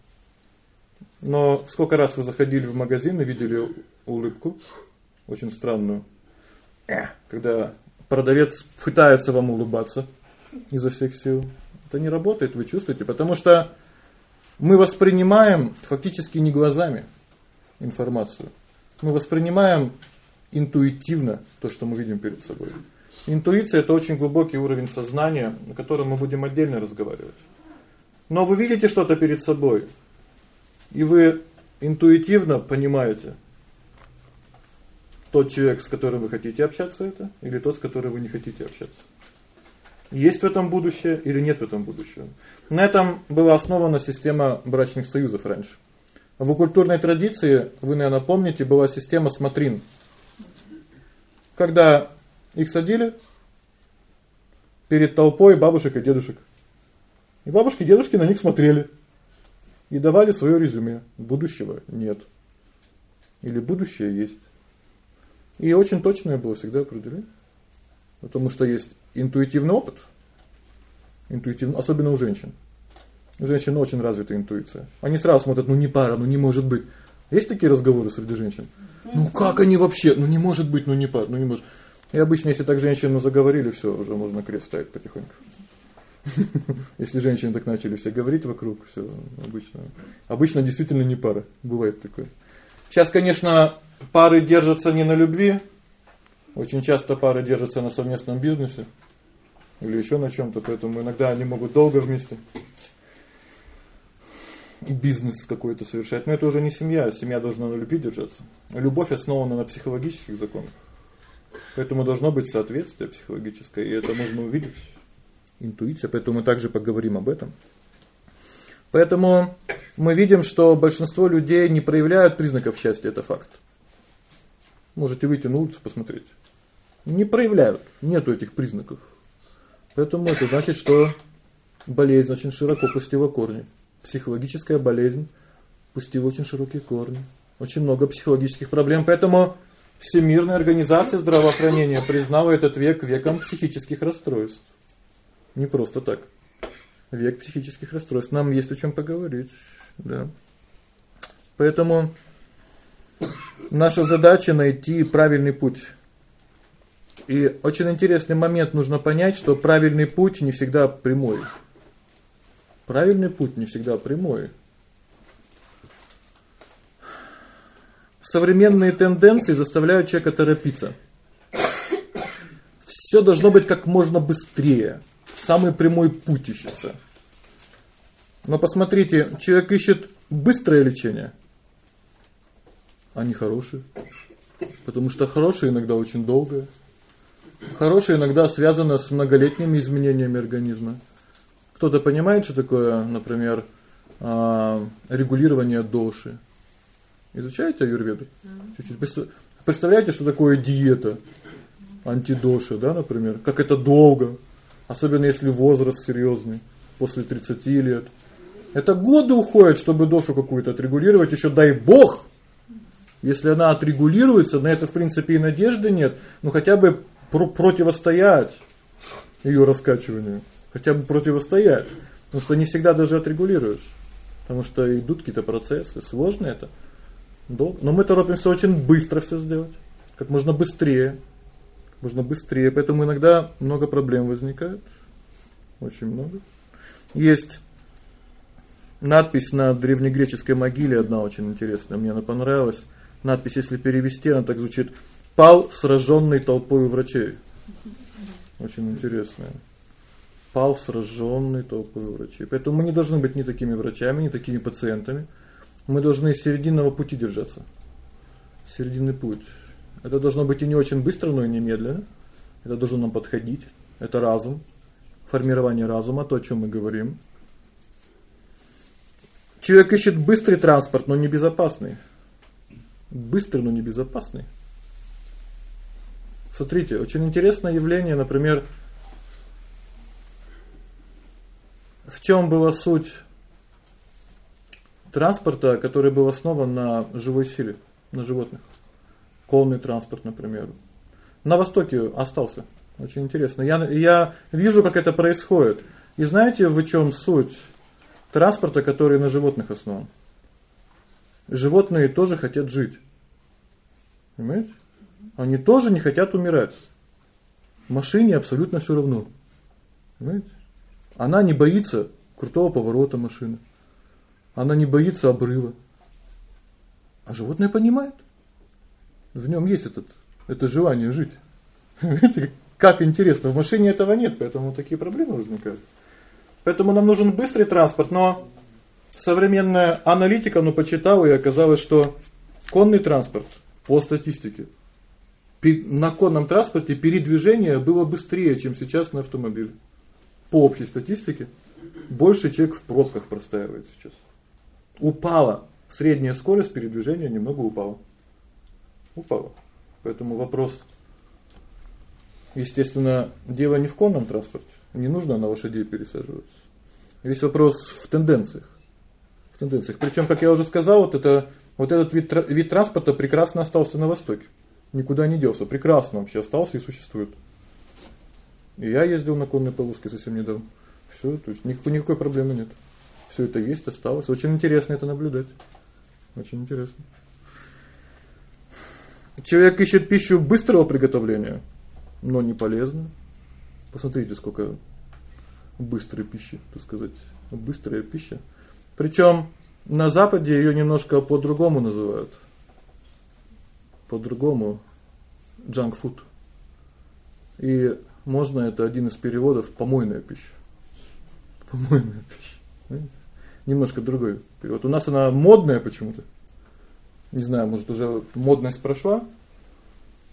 Но сколько раз вы заходили в магазин и видели улыбку очень странную, когда продавец пытается вам улыбаться изо всех сил. Это не работает, вы чувствуете, потому что мы воспринимаем фактически не глазами информацию. Мы воспринимаем интуитивно то, что мы видим перед собой. Интуиция это очень глубокий уровень сознания, о котором мы будем отдельно разговаривать. Но вы видите что-то перед собой, и вы интуитивно понимаете, тот человек, с которым вы хотите общаться это, или тот, с которым вы не хотите общаться. Есть в этом будущее или нет в этом будущего. На этом была основана система брачных союзов раньше. В культурной традиции, вы, наверное, помните, была система смотрин. Когда их садили перед толпой бабушек и дедушек. И бабушки и дедушки на них смотрели и давали свое резюме. Будущего нет. Или будущее есть. И очень точное было всегда определение. Потому что есть интуитивный опыт. Интуитивный, особенно у женщин. У женщин очень развита интуиция. Они сразу смотрят: "Ну не пара, ну не может быть". Есть такие разговоры среди женщин? Ну как они вообще? Ну не может быть, ну не пара, ну не может. И обычно, если так женщины заговорили, все, уже можно крест ставить потихоньку. Если женщины так начали все говорить вокруг, все обычно. Обычно действительно не пара. Бывает такое. Сейчас, конечно, пары держатся не на любви. Очень часто пары держатся на совместном бизнесе или еще на чем то поэтому иногда они могут долго вместе бизнес какой-то совершать. Но это уже не семья, семья должна на любви держаться. Любовь основана на психологических законах. Поэтому должно быть соответствие психологическое, и это можно увидеть. Интуиция, поэтому мы также поговорим об этом. Поэтому мы видим, что большинство людей не проявляют признаков счастья, это факт. Можете выйти на улицу посмотреть. Не проявляют, нету этих признаков. Поэтому это значит, что болезнь очень широко пустила корни. Психологическая болезнь пустила очень широкие корни. Очень много психологических проблем, поэтому Всемирная организация здравоохранения признала этот век веком психических расстройств. Не просто так. Век психических расстройств. Нам есть о чем поговорить, да. Поэтому наша задача найти правильный путь. И очень интересный момент нужно понять, что правильный путь не всегда прямой. Правильный путь не всегда прямой. Современные тенденции заставляют человека торопиться. Все должно быть как можно быстрее. Самый прямой путь ищется. Но посмотрите, человек ищет быстрое лечение, а не хорошее. Потому что хорошее иногда очень долгое. Хорошее иногда связано с многолетними изменениями организма. Кто-то понимает, что такое, например, а, регулирование доши. Изучаете аюрведу? Чуть-чуть. Представляете, что такое диета антидоши, да, например? Как это долго, особенно если возраст серьезный, после 30 лет. Это годы уходят, чтобы дошу какую-то отрегулировать, еще дай бог. Если она отрегулируется, на это в принципе и надежды нет, ну хотя бы про противостоять ее раскачиванию, хотя бы противостоять. Потому что не всегда даже отрегулируешь. Потому что идут какие-то процессы, сложно это долго. Но мы торопимся очень быстро все сделать, как можно быстрее. Можно быстрее, поэтому иногда много проблем возникает. Очень много. Есть надпись на древнегреческой могиле одна очень интересная, мне она понравилась. Надпись, если перевести, она так звучит: "Пал сраженный толпой врачей". Очень интересная. Пал сраженный толпой врачей. Поэтому мы не должны быть ни такими врачами, ни такими пациентами. Мы должны серединного пути держаться. Серединный путь. Это должно быть и не очень быстро, но и не медленно. Это должно нам подходить. Это разум, формирование разума, то, о чем мы говорим. Человек ищет быстрый транспорт, но не безопасный. Быстрый, но не безопасный. Смотрите, очень интересное явление, например, в чем была суть транспорта, который был основан на живой силе, на животных. Конный транспорт, например. На востоке остался. Очень интересно. Я я вижу, как это происходит. И знаете, в чем суть транспорта, который на животных основан? Животные тоже хотят жить. Понимаете? Они тоже не хотят умирать. Машине абсолютно все равно. Понимаете? Она не боится крутого поворота машины. Она не боится обрыва. А животное понимает. В нем есть этот это желание жить. Видите, как интересно, в машине этого нет, поэтому такие проблемы возникают. Поэтому нам нужен быстрый транспорт, но современная аналитика, ну, почитала и оказалось, что конный транспорт по статистике на конном транспорте передвижение было быстрее, чем сейчас на автомобиле. По общей статистике больше человек в пробках простаивает сейчас упала средняя скорость передвижения немного упала. Упала. Поэтому вопрос естественно, дело не в конном транспорте. Не нужно на лошадей пересаживаться. Весь вопрос в тенденциях. Тенденциях. Причем, как я уже сказал, вот это вот этот вид вид транспорта прекрасно остался на востоке. Никуда не делся, прекрасно вообще остался и существует. И я ездил на конной повозке совсем недавно. Всё, то есть никакой никакой проблемы нет. Всё это есть, осталось. Очень интересно это наблюдать. Очень интересно. Человек ищет пищу быстрого приготовления, но не полезно. Посмотрите, сколько быстрой пищи, так сказать, быстрая пища. Причём на западе её немножко по-другому называют. По-другому junk food. И можно это один из переводов помойная пища. Помойная пища. Понимаете? Немножко другой перевод. У нас она модная почему-то. Не знаю, может, уже модность прошла.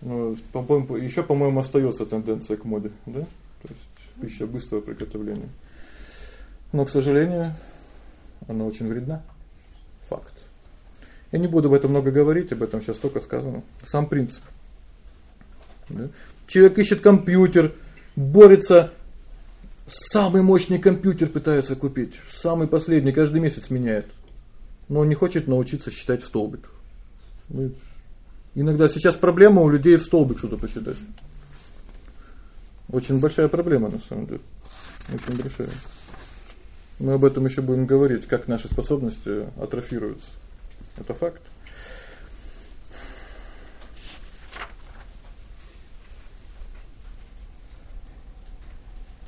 Но по-моему, ещё, по-моему, остаётся тенденция к моде, да? То есть пища быстрого приготовления. Но, к сожалению, она очень вредна. Факт. Я не буду об этом много говорить, об этом сейчас только сказано. Сам принцип. Да? Человек ищет компьютер, борется самый мощный компьютер пытается купить, самый последний, каждый месяц меняет. Но он не хочет научиться считать в столбик. Иногда сейчас проблема у людей в столбик что-то посчитать. Очень большая проблема на самом деле. Очень большая. Мы об этом ещё будем говорить, как наши способности атрофируются. Это факт.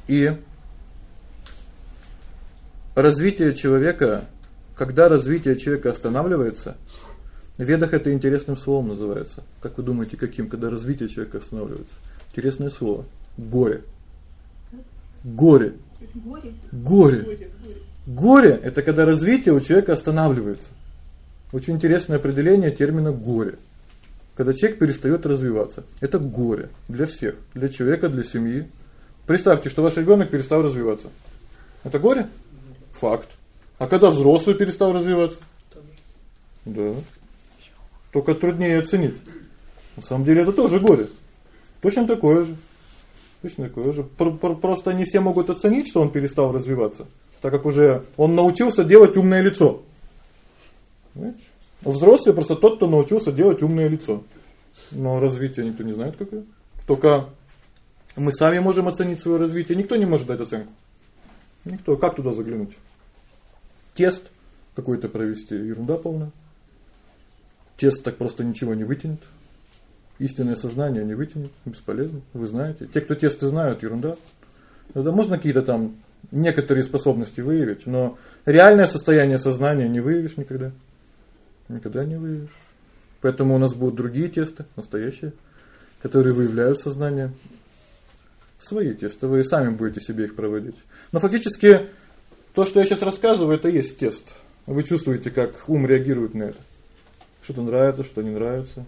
И развитие человека, когда развитие человека останавливается, в ведах это интересным словом называется. Как вы думаете, каким, когда развитие человека останавливается? Интересное слово горе. Горе. Горе. Горе. Горе это когда развитие у человека останавливается. Очень интересное определение термина горе. Когда человек перестаёт развиваться. Это горе для всех, для человека, для семьи, Представьте, что ваш ребёнок перестал развиваться. Это горе? Факт. А когда взрослый перестал развиваться? Да. Только труднее оценить. На самом деле это тоже горе. Точно такое же. Точно такое же. Просто не все могут оценить, что он перестал развиваться, так как уже он научился делать умное лицо. Понимаете? Взрослый просто тот, кто научился делать умное лицо. Но развитие никто не знает какое. Только мы сами можем оценить своё развитие, никто не может дать оценку. Никто, как туда заглянуть? Тест какой-то провести, ерунда полная. Тест так просто ничего не вытянет. Истинное сознание не вытянет, бесполезно, вы знаете. Те, кто тесты знают, ерунда. Да можно какие-то там некоторые способности выявить, но реальное состояние сознания не выявишь никогда. Никогда не выявишь. Поэтому у нас будут другие тесты, настоящие, которые выявляют сознание свои тесты, вы сами будете себе их проводить. Но фактически то, что я сейчас рассказываю, это есть тест. Вы чувствуете, как ум реагирует на это. Что-то нравится, что не нравится,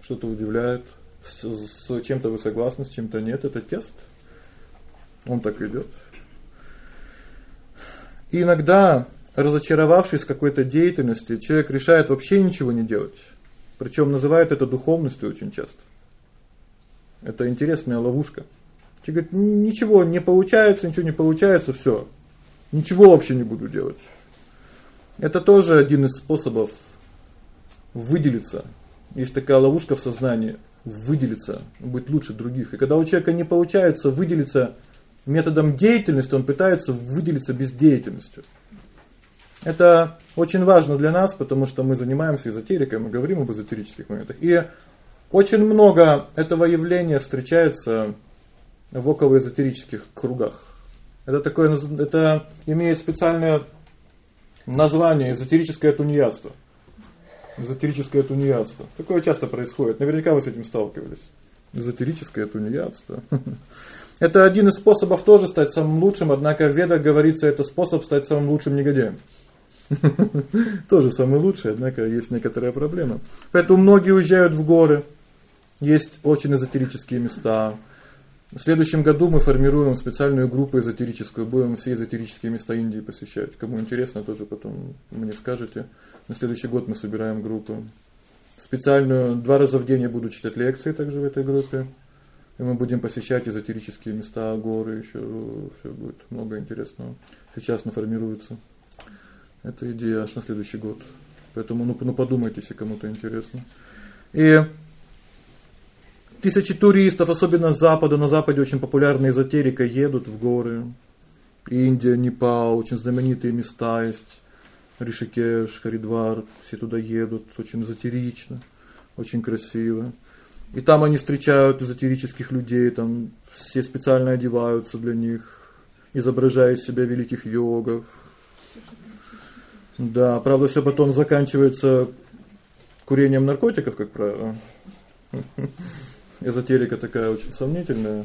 что-то удивляет, с, с чем-то вы согласны, с чем-то нет, это тест. Он так идёт. И иногда, разочаровавшись в какой-то деятельности, человек решает вообще ничего не делать. Причём называет это духовностью очень часто. Это интересная ловушка. Человек говорит: "Ничего не получается, ничего не получается, всё. Ничего вообще не буду делать". Это тоже один из способов выделиться. Есть такая ловушка в сознании выделиться, быть лучше других. И когда у человека не получается выделиться методом деятельности, он пытается выделиться бездеятельностью. Это очень важно для нас, потому что мы занимаемся эзотерикой, мы говорим об эзотерических моментах. И очень много этого явления встречается в околоэзотерических кругах. Это такое это имеет специальное название эзотерическое тунеядство. Эзотерическое тунеядство. Такое часто происходит. Наверняка вы с этим сталкивались. Эзотерическое тунеядство. Это один из способов тоже стать самым лучшим, однако в Ведах говорится, это способ стать самым лучшим негодяем. Тоже самый лучший, однако есть некоторая проблема. Поэтому многие уезжают в горы. Есть очень эзотерические места. В следующем году мы формируем специальную группу эзотерическую, будем все эзотерические места Индии посещать. Кому интересно, тоже потом мне скажете. На следующий год мы собираем группу. Специальную два раза в день я буду читать лекции также в этой группе. И мы будем посещать эзотерические места, горы, ещё всё будет много интересного. Сейчас наформируется. Это идея аж на следующий год. Поэтому ну, ну подумайте, если кому-то интересно. И Тысячи туристов, особенно с запада, на западе очень популярная эзотерика, едут в горы. Индия, Непал, очень знаменитые места есть. Ришикеш, Харидвар, все туда едут, очень эзотерично, очень красиво. И там они встречают эзотерических людей, там все специально одеваются для них, изображая из себя великих йогов. Да, правда, все потом заканчивается курением наркотиков, как правило эзотерика такая очень сомнительная.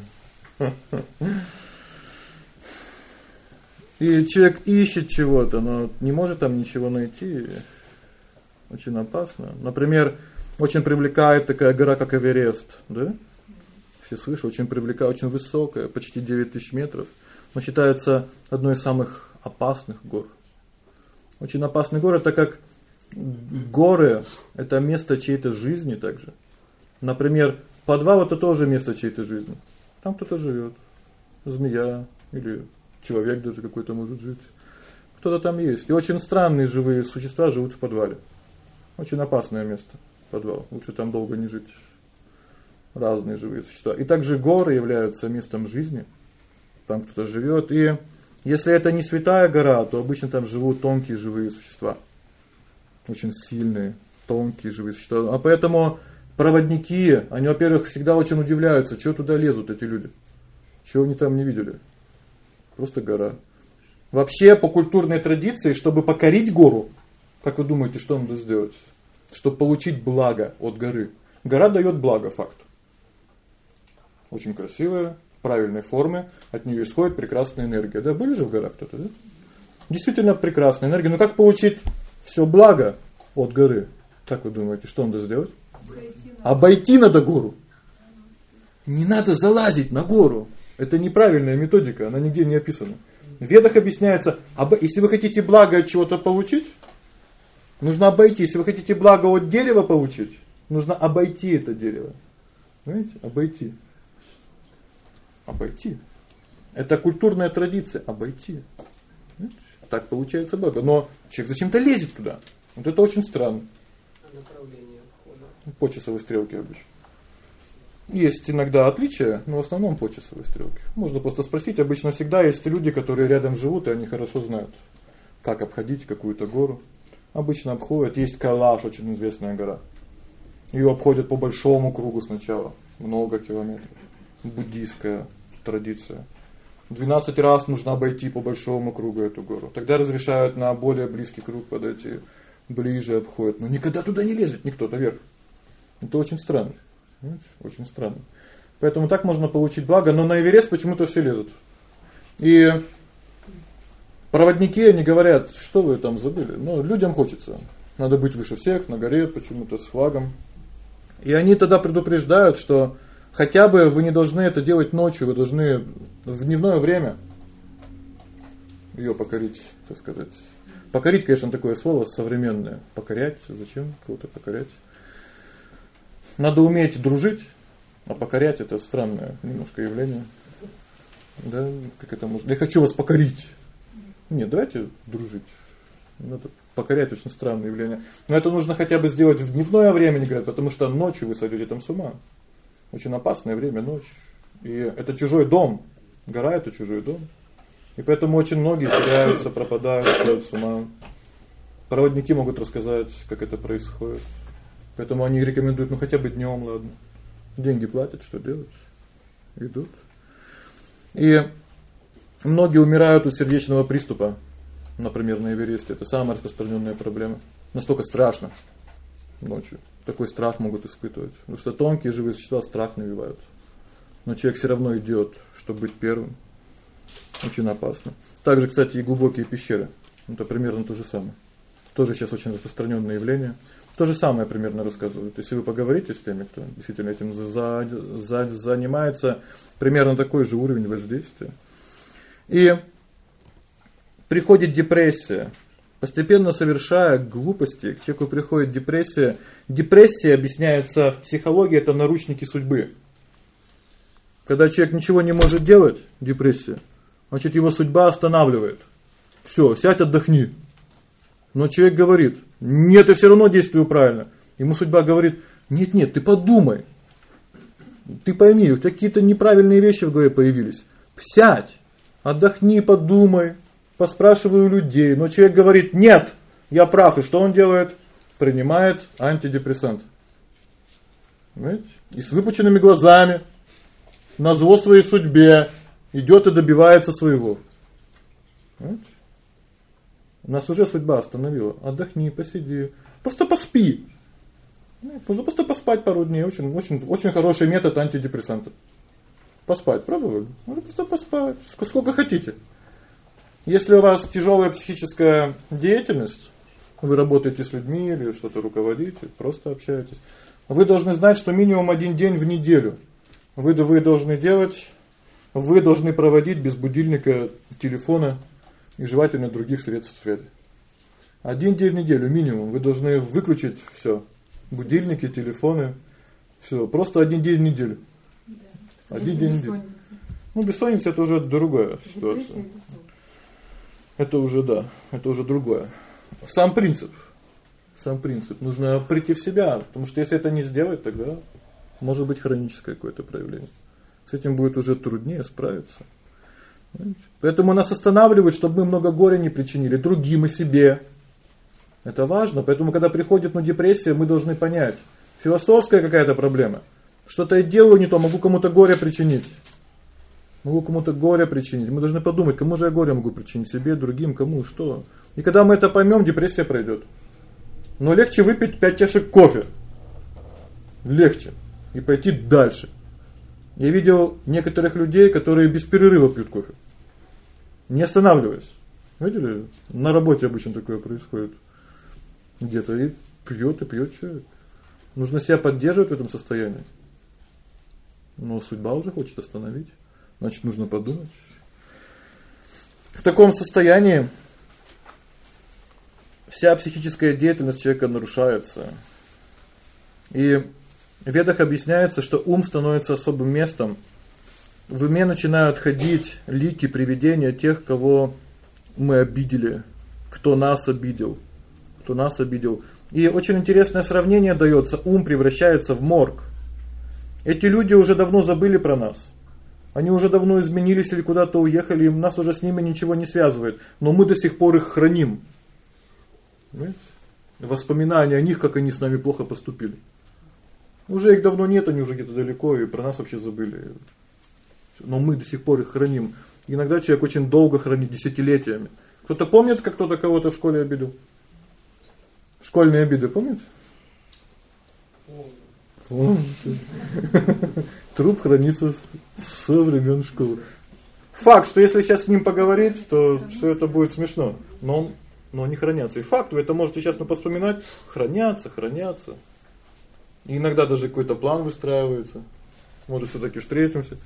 И человек ищет чего-то, но не может там ничего найти. Очень опасно. Например, очень привлекает такая гора, как Эверест, да? Все слышали, очень привлекает, очень высокая, почти 9000 метров. Но считается одной из самых опасных гор. Очень опасный город, так как горы это место чьей-то жизни также. Например, Подвал это тоже место чьей-то жизни. Там кто-то живет. Змея или человек даже какой-то может жить. Кто-то там есть. И очень странные живые существа живут в подвале. Очень опасное место подвал. Лучше там долго не жить. Разные живые существа. И также горы являются местом жизни. Там кто-то живет, и если это не святая гора, то обычно там живут тонкие живые существа. Очень сильные, тонкие живые существа. А поэтому проводники, они, во-первых, всегда очень удивляются, что туда лезут эти люди. Чего они там не видели? Просто гора. Вообще по культурной традиции, чтобы покорить гору, как вы думаете, что надо сделать? Чтобы получить благо от горы. Гора дает благо, факт. Очень красивая, правильной формы, от нее исходит прекрасная энергия. Да, были же в горах кто-то, да? Действительно прекрасная энергия. Но как получить все благо от горы? Как вы думаете, что надо сделать? Обойти надо гору. Не надо залазить на гору. Это неправильная методика, она нигде не описана. В Ведах объясняется, если вы хотите благо от чего-то получить, нужно обойти. Если вы хотите благо от дерева получить, нужно обойти это дерево. Знаете? Обойти. Обойти. Это культурная традиция обойти. Знаете? Так получается благо, но человек зачем-то лезет туда. Вот это очень странно. Направление по часовой стрелке обычно. Есть иногда отличия, но в основном по часовой стрелке. Можно просто спросить, обычно всегда есть люди, которые рядом живут, и они хорошо знают, как обходить какую-то гору. Обычно обходят, есть Кайлаш, очень известная гора. Ее обходят по большому кругу сначала, много километров. Буддийская традиция. 12 раз нужно обойти по большому кругу эту гору. Тогда разрешают на более близкий круг подойти, ближе обходят. Но никогда туда не лезет никто наверх. Это очень странно. Понимаете? Очень странно. Поэтому так можно получить благо, но на Эверест почему-то все лезут. И проводники они говорят: "Что вы там забыли?" Ну, людям хочется. Надо быть выше всех, на горе почему-то с флагом. И они тогда предупреждают, что хотя бы вы не должны это делать ночью, вы должны в дневное время ее покорить, так сказать. Покорить, конечно, такое слово современное. Покорять, зачем кого-то покорять? Надо уметь дружить, а покорять это странное немножко явление. Да, как это можно? Я хочу вас покорить. Нет, давайте дружить. Надо покорять очень странное явление. Но это нужно хотя бы сделать в дневное время, не говорят, потому что ночью вы сойдете там с ума. Очень опасное время ночь. И это чужой дом. Гора это чужой дом. И поэтому очень многие теряются, пропадают, сходят с ума. Проводники могут рассказать, как это происходит. Поэтому они рекомендуют, ну хотя бы днем, ладно. Деньги платят, что делать? Идут. И многие умирают от сердечного приступа. Например, на Эвересте это самая распространенная проблема. Настолько страшно ночью. Такой страх могут испытывать. Потому что тонкие живые существа страх навевают. Но человек все равно идет, чтобы быть первым. Очень опасно. Также, кстати, и глубокие пещеры. Это примерно то же самое. Тоже сейчас очень распространенное явление. То же самое примерно рассказывают. Если вы поговорите с теми, кто действительно этим за, за, занимается, примерно такой же уровень воздействия. И приходит депрессия. Постепенно совершая глупости, к человеку приходит депрессия. Депрессия объясняется в психологии это наручники судьбы. Когда человек ничего не может делать, депрессия. Значит, его судьба останавливает. Всё, сядь, отдохни. Но человек говорит: "Нет, я всё равно действую правильно". Ему судьба говорит: "Нет, нет, ты подумай. Ты пойми, у тебя какие-то неправильные вещи в голове появились. Сядь, отдохни, подумай, поспрашивай у людей". Но человек говорит: "Нет, я прав". И что он делает? Принимает антидепрессант. Понимаете? И с выпученными глазами на зло своей судьбе идёт и добивается своего. Понимаете? Нас уже судьба остановила. Отдохни, посиди, просто поспи. Ну, просто поспать пару дней, очень очень очень хороший метод антидепрессанта. Поспать, пробовали? Можно просто поспать, сколько хотите. Если у вас тяжелая психическая деятельность, вы работаете с людьми или что-то руководите, просто общаетесь. Вы должны знать, что минимум один день в неделю вы вы должны делать, вы должны проводить без будильника, телефона и желательно других средств связи. Один день в неделю минимум вы должны выключить всё. Будильники, телефоны, всё, просто один день в неделю. Один день неделю. Ну, бессонница это уже другая ситуация. Это уже да, это уже другое. Сам принцип. Сам принцип нужно прийти в себя, потому что если это не сделать, тогда может быть хроническое какое-то проявление. С этим будет уже труднее справиться. Поэтому нас останавливает, чтобы мы много горя не причинили другим и себе. Это важно, поэтому когда приходит ну депрессия, мы должны понять, философская какая-то проблема. Что-то я делаю не то, могу кому-то горе причинить. Могу кому-то горе причинить. Мы должны подумать, кому же я горе могу причинить себе, другим, кому, что. И когда мы это поймем, депрессия пройдет. Но легче выпить 5 чашек кофе. Легче и пойти дальше. Я видел некоторых людей, которые без перерыва пьют кофе. Не останавливаясь. Видели? На работе обычно такое происходит. Где-то и пьет и пьет человек. Нужно себя поддерживать в этом состоянии. Но судьба уже хочет остановить. Значит, нужно подумать. В таком состоянии вся психическая деятельность человека нарушается. И в Ведах объясняется, что ум становится особым местом. В уме начинают ходить лики привидения тех, кого мы обидели, кто нас обидел, кто нас обидел. И очень интересное сравнение даётся: ум превращается в морг. Эти люди уже давно забыли про нас. Они уже давно изменились или куда-то уехали, и нас уже с ними ничего не связывает, но мы до сих пор их храним. Понимаете? Воспоминания о них, как они с нами плохо поступили. Уже их давно нет, они уже где-то далеко и про нас вообще забыли. Но мы до сих пор их храним. Иногда человек очень долго хранит десятилетиями. Кто-то помнит, как кто-то кого-то в школе обидел? Школьные обиды помните? Труп хранится со времен школы. Факт, что если сейчас с ним поговорить, то всё это будет смешно. Но но они хранятся. И факт, вы это можете сейчас ну поспоминать, хранятся, хранятся. И иногда даже какой-то план выстраивается. Может, всё таки встретимся.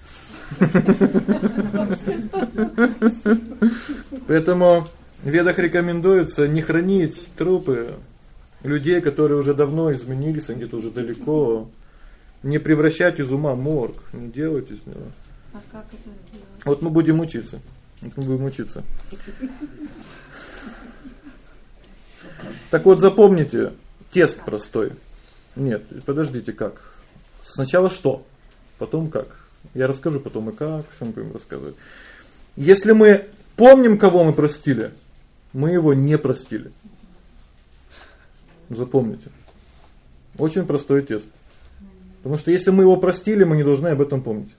Поэтому в ведах рекомендуется не хранить трупы людей, которые уже давно изменились, они где-то уже далеко. Не превращать из ума морг, не делать из него. А как это делать? Вот мы будем учиться. Вот мы будем учиться. Так вот запомните тест простой. Нет, подождите, как? Сначала что? Потом как? Я расскажу потом и как, всем будем рассказывать. Если мы помним, кого мы простили, мы его не простили. Запомните. Очень простой тест. Потому что если мы его простили, мы не должны об этом помнить.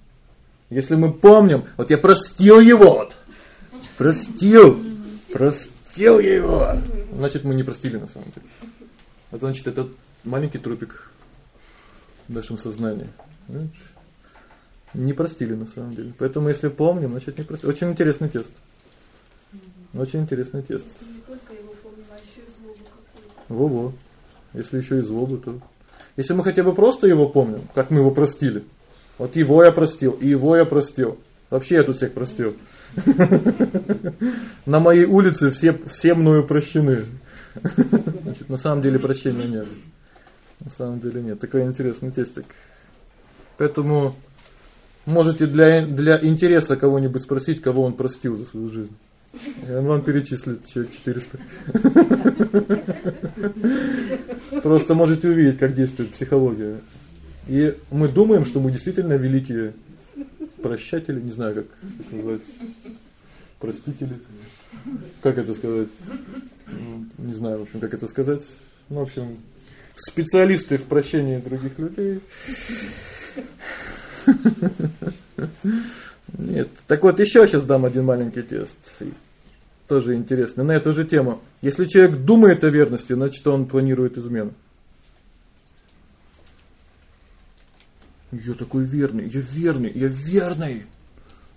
Если мы помним, вот я простил его, вот. Простил. Простил его. Значит, мы не простили на самом деле. Это значит, это маленький трупик в нашем сознании. Понимаете? Не простили на самом деле. Поэтому если помним, значит не простили. Очень интересный тест. Очень интересный тест. Не только его помним, а ещё и злобу какую-то. Во-во. Если еще и злобу, то если мы хотя бы просто его помним, как мы его простили. Вот его я простил, и его я простил. Вообще я тут всех простил. На моей улице все все мною прощены. Значит, на самом деле прощения нет. На самом деле нет. Такой интересный тестик. Поэтому можете для для интереса кого-нибудь спросить, кого он простил за свою жизнь. Он вам перечислит человек 400. Просто можете увидеть, как действует психология. И мы думаем, что мы действительно великие прощатели, не знаю, как это назвать. Простители. Как это сказать? Не знаю, в общем, как это сказать. Ну, в общем, специалисты в прощении других людей. Нет. Так вот, еще сейчас дам один маленький тест. Тоже интересно на эту же тему. Если человек думает о верности, значит, он планирует измену. Я такой верный, я верный, я верный.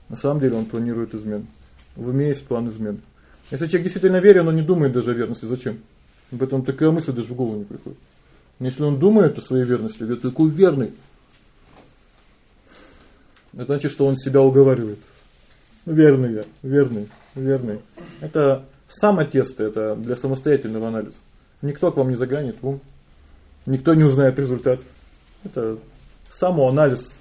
На самом деле он планирует измену. В уме есть план измен. Если человек действительно верен, он не думает даже о верности, зачем? Поэтому такая мысль даже в голову не приходит. Но если он думает о своей верности, говорит: "Такой верный". Это значит, что он себя уговаривает. Верный я, верный, верный. Это самотесты, это для самостоятельного анализа. Никто к вам не заглянет в. Никто не узнает результат. Это самоанализ.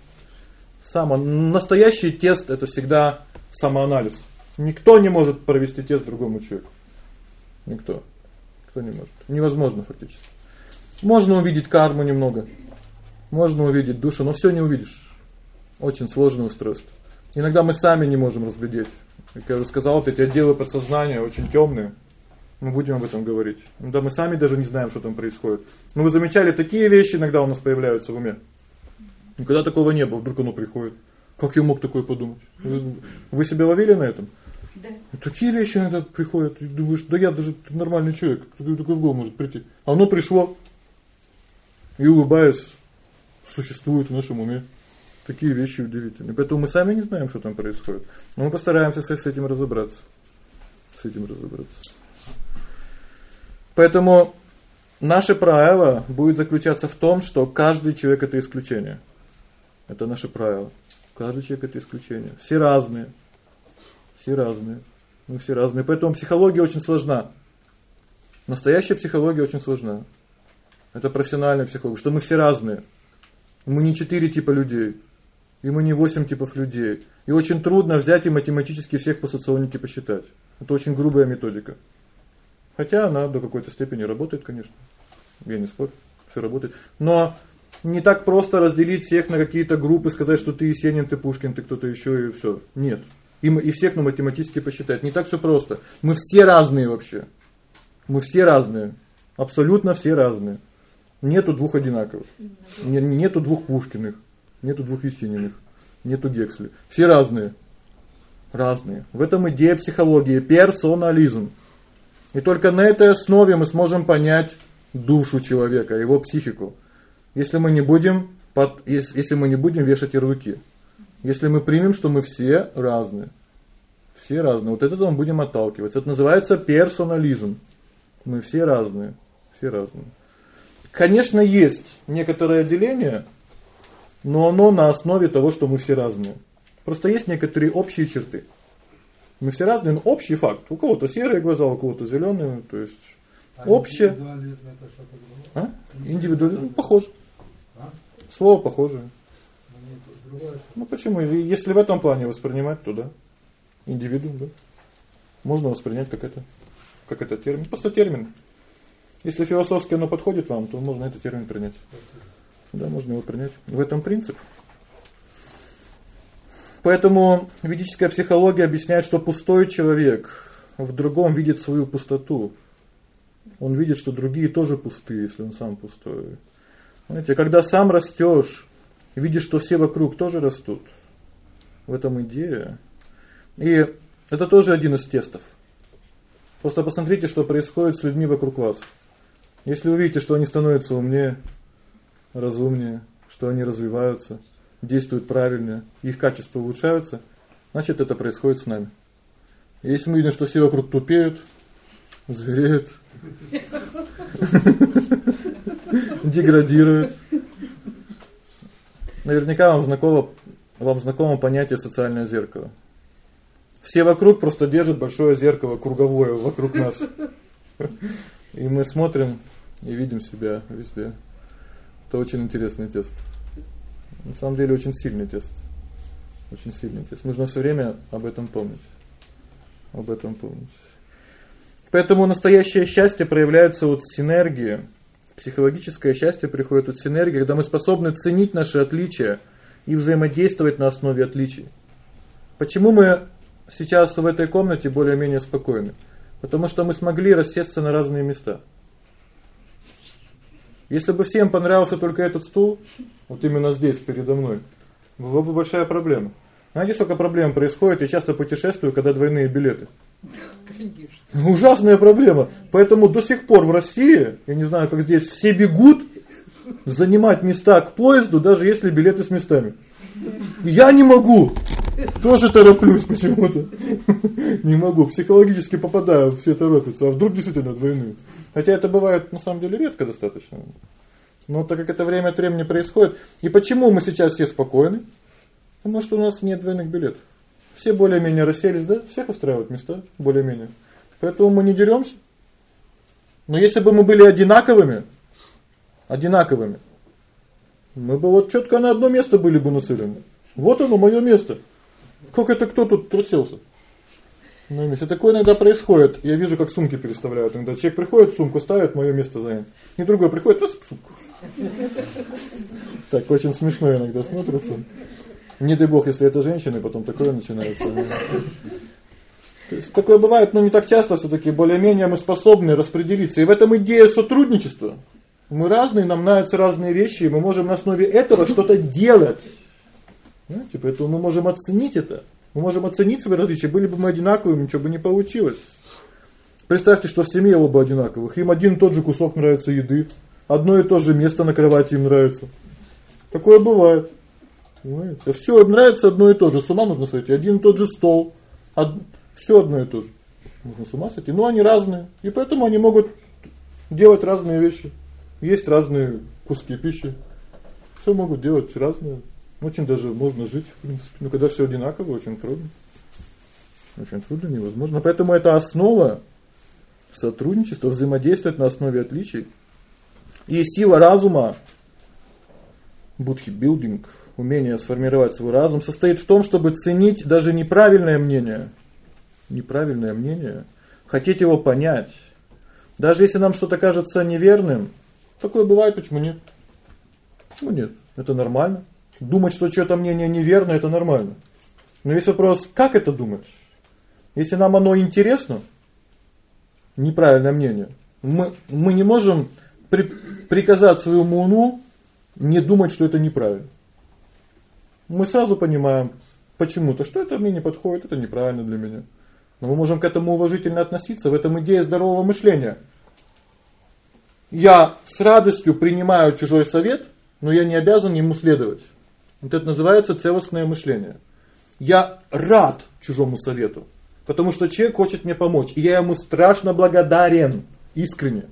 Само настоящий тест это всегда самоанализ. Никто не может провести тест другому человеку. Никто. Кто не может. Невозможно фактически. Можно увидеть карму немного. Можно увидеть душу, но всё не увидишь. Очень сложное устройство. Иногда мы сами не можем разглядеть. Как я уже сказал, вот эти отделы подсознания очень тёмные. Мы будем об этом говорить. Да мы сами даже не знаем, что там происходит. Но вы замечали такие вещи иногда у нас появляются в уме. Никогда такого не было, вдруг оно приходит. Как я мог такое подумать? Вы, вы себя ловили на этом? Да. Такие вещи иногда приходят, и думаешь, да я даже нормальный человек, такой такой в голову может прийти. А оно пришло. И улыбаясь, существует в нашем уме. Такие вещи удивительные. Поэтому мы сами не знаем, что там происходит. Но мы постараемся с этим разобраться. С этим разобраться. Поэтому наше правило будет заключаться в том, что каждый человек это исключение. Это наше правило. Каждый человек это исключение. Все разные. Все разные. Мы все разные. Поэтому психология очень сложна. Настоящая психология очень сложна. Это профессиональная психология, что мы все разные. Мы не четыре типа людей. И мы не восемь типов людей. И очень трудно взять и математически всех по соционике посчитать. Это очень грубая методика. Хотя она до какой-то степени работает, конечно. Я не спорю, всё работает. Но не так просто разделить всех на какие-то группы, сказать, что ты Есенин, ты Пушкин, ты кто-то еще и всё. Нет. И мы и всех на математически посчитать. Не так всё просто. Мы все разные вообще. Мы все разные. Абсолютно все разные. Нету двух одинаковых. Нету двух Пушкиных, нету двух Есениных, нету Гексли. Все разные. Разные. В этом идея психологии персонализм. И только на этой основе мы сможем понять душу человека, его психику. Если мы не будем под если мы не будем вешать ярлыки. Если мы примем, что мы все разные. Все разные. Вот это мы будем отталкиваться. Это называется персонализм. Мы все разные, все разные. Конечно, есть некоторое деление, но оно на основе того, что мы все разные. Просто есть некоторые общие черты. Мы все разные, но общий факт. У кого-то серые глаза, у кого-то зеленые, то есть а общее. А? Индивидуализм ну, похоже. Слово похожее. Ну почему? Если в этом плане воспринимать, то да. Индивидуум, да. Можно воспринять как это как это термин, просто термин. Если философски оно подходит вам, то можно этот термин принять. Да, можно его принять. В этом принцип. Поэтому ведическая психология объясняет, что пустой человек в другом видит свою пустоту. Он видит, что другие тоже пустые, если он сам пустой. Знаете, когда сам растёшь, видишь, что все вокруг тоже растут. В этом идея. И это тоже один из тестов. Просто посмотрите, что происходит с людьми вокруг вас. Если вы видите, что они становятся умнее, разумнее, что они развиваются, действуют правильно, их качества улучшаются, значит, это происходит с нами. Если мы видим, что все вокруг тупеют, звереют, деградирует. Наверняка вам знакомо вам знакомо понятие социальное зеркало. Все вокруг просто держат большое зеркало круговое вокруг нас. И мы смотрим и видим себя везде. Это очень интересный тест. На самом деле очень сильный тест. Очень сильный тест. Нужно все время об этом помнить. Об этом помнить. Поэтому настоящее счастье проявляется от синергии. Психологическое счастье приходит от синергии, когда мы способны ценить наши отличия и взаимодействовать на основе отличий. Почему мы сейчас в этой комнате более-менее спокойны? Потому что мы смогли рассесться на разные места. Если бы всем понравился только этот стул, вот именно здесь передо мной, была бы большая проблема. Знаете, сколько проблем происходит, я часто путешествую, когда двойные билеты. Конечно. Ужасная проблема. Поэтому до сих пор в России, я не знаю, как здесь, все бегут занимать места к поезду, даже если билеты с местами. Я не могу. Тоже тороплюсь почему-то. Не могу, психологически попадаю, все торопятся, а вдруг действительно двойные. Хотя это бывает на самом деле редко достаточно. Но так как это время от времени происходит, и почему мы сейчас все спокойны? Потому что у нас нет двойных билетов. Все более-менее расселись, да? Всех устраивают места более-менее. Поэтому мы не деремся. Но если бы мы были одинаковыми, одинаковыми, мы бы вот четко на одно место были бы нацелены. Вот оно мое место. Как это кто тут трусился? Ну, если такое иногда происходит, я вижу, как сумки переставляют. Иногда человек приходит, сумку ставит, мое место занято. Не другой приходит, раз сумку. Так очень смешно иногда смотрится. Не дай бог, если это женщина, потом такое начинается. То есть такое бывает, но не так часто, все таки более-менее мы способны распределиться. И в этом идея сотрудничества. Мы разные, нам нравятся разные вещи, и мы можем на основе этого что-то делать. Знаете, поэтому мы можем оценить это. Мы можем оценить свои различия. Были бы мы одинаковыми, ничего бы не получилось. Представьте, что в семье оба одинаковых. Им один и тот же кусок нравится еды, одно и то же место на кровати им нравится. Такое бывает. Понимаете? Всё нравится одно и то же. С ума нужно сойти. Один и тот же стол. Од... Всё одно и то же. Можно с ума сойти. Но они разные. И поэтому они могут делать разные вещи. Есть разные куски пищи. Всё могут делать разные. Очень даже можно жить, в принципе. Но когда всё одинаково, очень трудно. Очень трудно, невозможно. Поэтому это основа сотрудничества, взаимодействовать на основе отличий. И сила разума будхи билдинг, умение сформировать свой разум состоит в том, чтобы ценить даже неправильное мнение. Неправильное мнение, хотеть его понять. Даже если нам что-то кажется неверным, такое бывает, почему нет? Почему нет? Это нормально. Думать, что чьё-то мнение неверно это нормально. Но есть вопрос, как это думать? Если нам оно интересно, неправильное мнение. Мы мы не можем при, приказать своему уму не думать, что это неправильно. Мы сразу понимаем почему-то, что это мне не подходит, это неправильно для меня. Но мы можем к этому уважительно относиться, в этом идея здорового мышления. Я с радостью принимаю чужой совет, но я не обязан ему следовать. Вот это называется целостное мышление. Я рад чужому совету, потому что человек хочет мне помочь, и я ему страшно благодарен, искренне.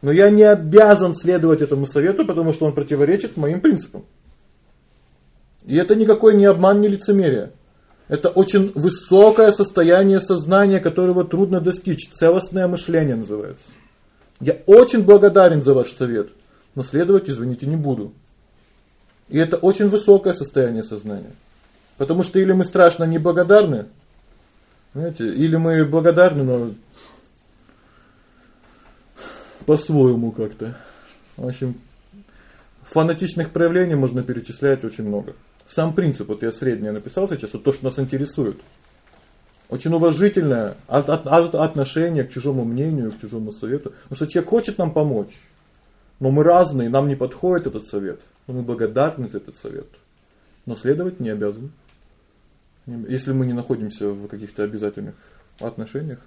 Но я не обязан следовать этому совету, потому что он противоречит моим принципам. И это никакой не обман, не лицемерие. Это очень высокое состояние сознания, которого трудно достичь, целостное мышление называется. Я очень благодарен за ваш совет, но следовать, извините, не буду. И это очень высокое состояние сознания. Потому что или мы страшно неблагодарны, знаете, или мы благодарны, но по-своему как-то. В общем, фанатичных проявлений можно перечислять очень много. Сам принцип, вот я среднее написал сейчас, вот то, что нас интересует. Очень уважительное от, от, от, отношение к чужому мнению, к чужому совету. Потому что человек хочет нам помочь. Но мы разные, нам не подходит этот совет. Мы благодарны за этот совет. Но следовать не обязаны. Если мы не находимся в каких-то обязательных отношениях,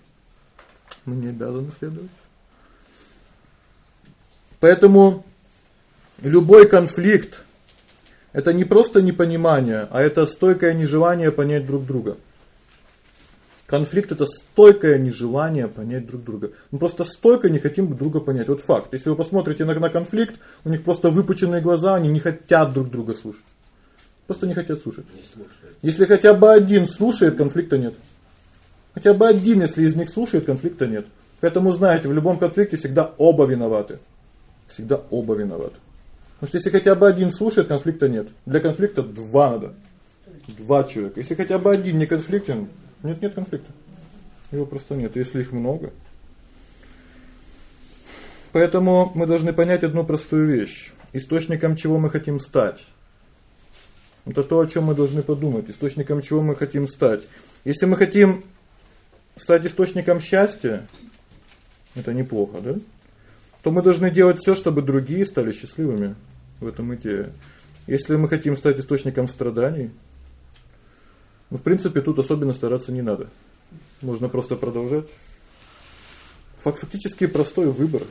мы не обязаны следовать. Поэтому любой конфликт это не просто непонимание, а это стойкое нежелание понять друг друга. Конфликт это стойкое нежелание понять друг друга. Мы просто стойко не хотим друг друга понять. Вот факт. Если вы посмотрите на, на конфликт, у них просто выпученные глаза, они не хотят друг друга слушать. Просто не хотят слушать. Не если хотя бы один слушает, конфликта нет. Хотя бы один, если из них слушает, конфликта нет. Поэтому знаете, в любом конфликте всегда оба виноваты. Всегда оба виноваты. Потому что если хотя бы один слушает, конфликта нет. Для конфликта два надо. Два человека. Если хотя бы один не конфликтен, нет, нет конфликта. Его просто нет, если их много. Поэтому мы должны понять одну простую вещь. Источником чего мы хотим стать? Это то, о чем мы должны подумать, источником чего мы хотим стать. Если мы хотим стать источником счастья, это неплохо, да? То мы должны делать все, чтобы другие стали счастливыми. В этом идея. Если мы хотим стать источником страданий, ну, в принципе, тут особенно стараться не надо. Можно просто продолжать. Фактически простой выбор,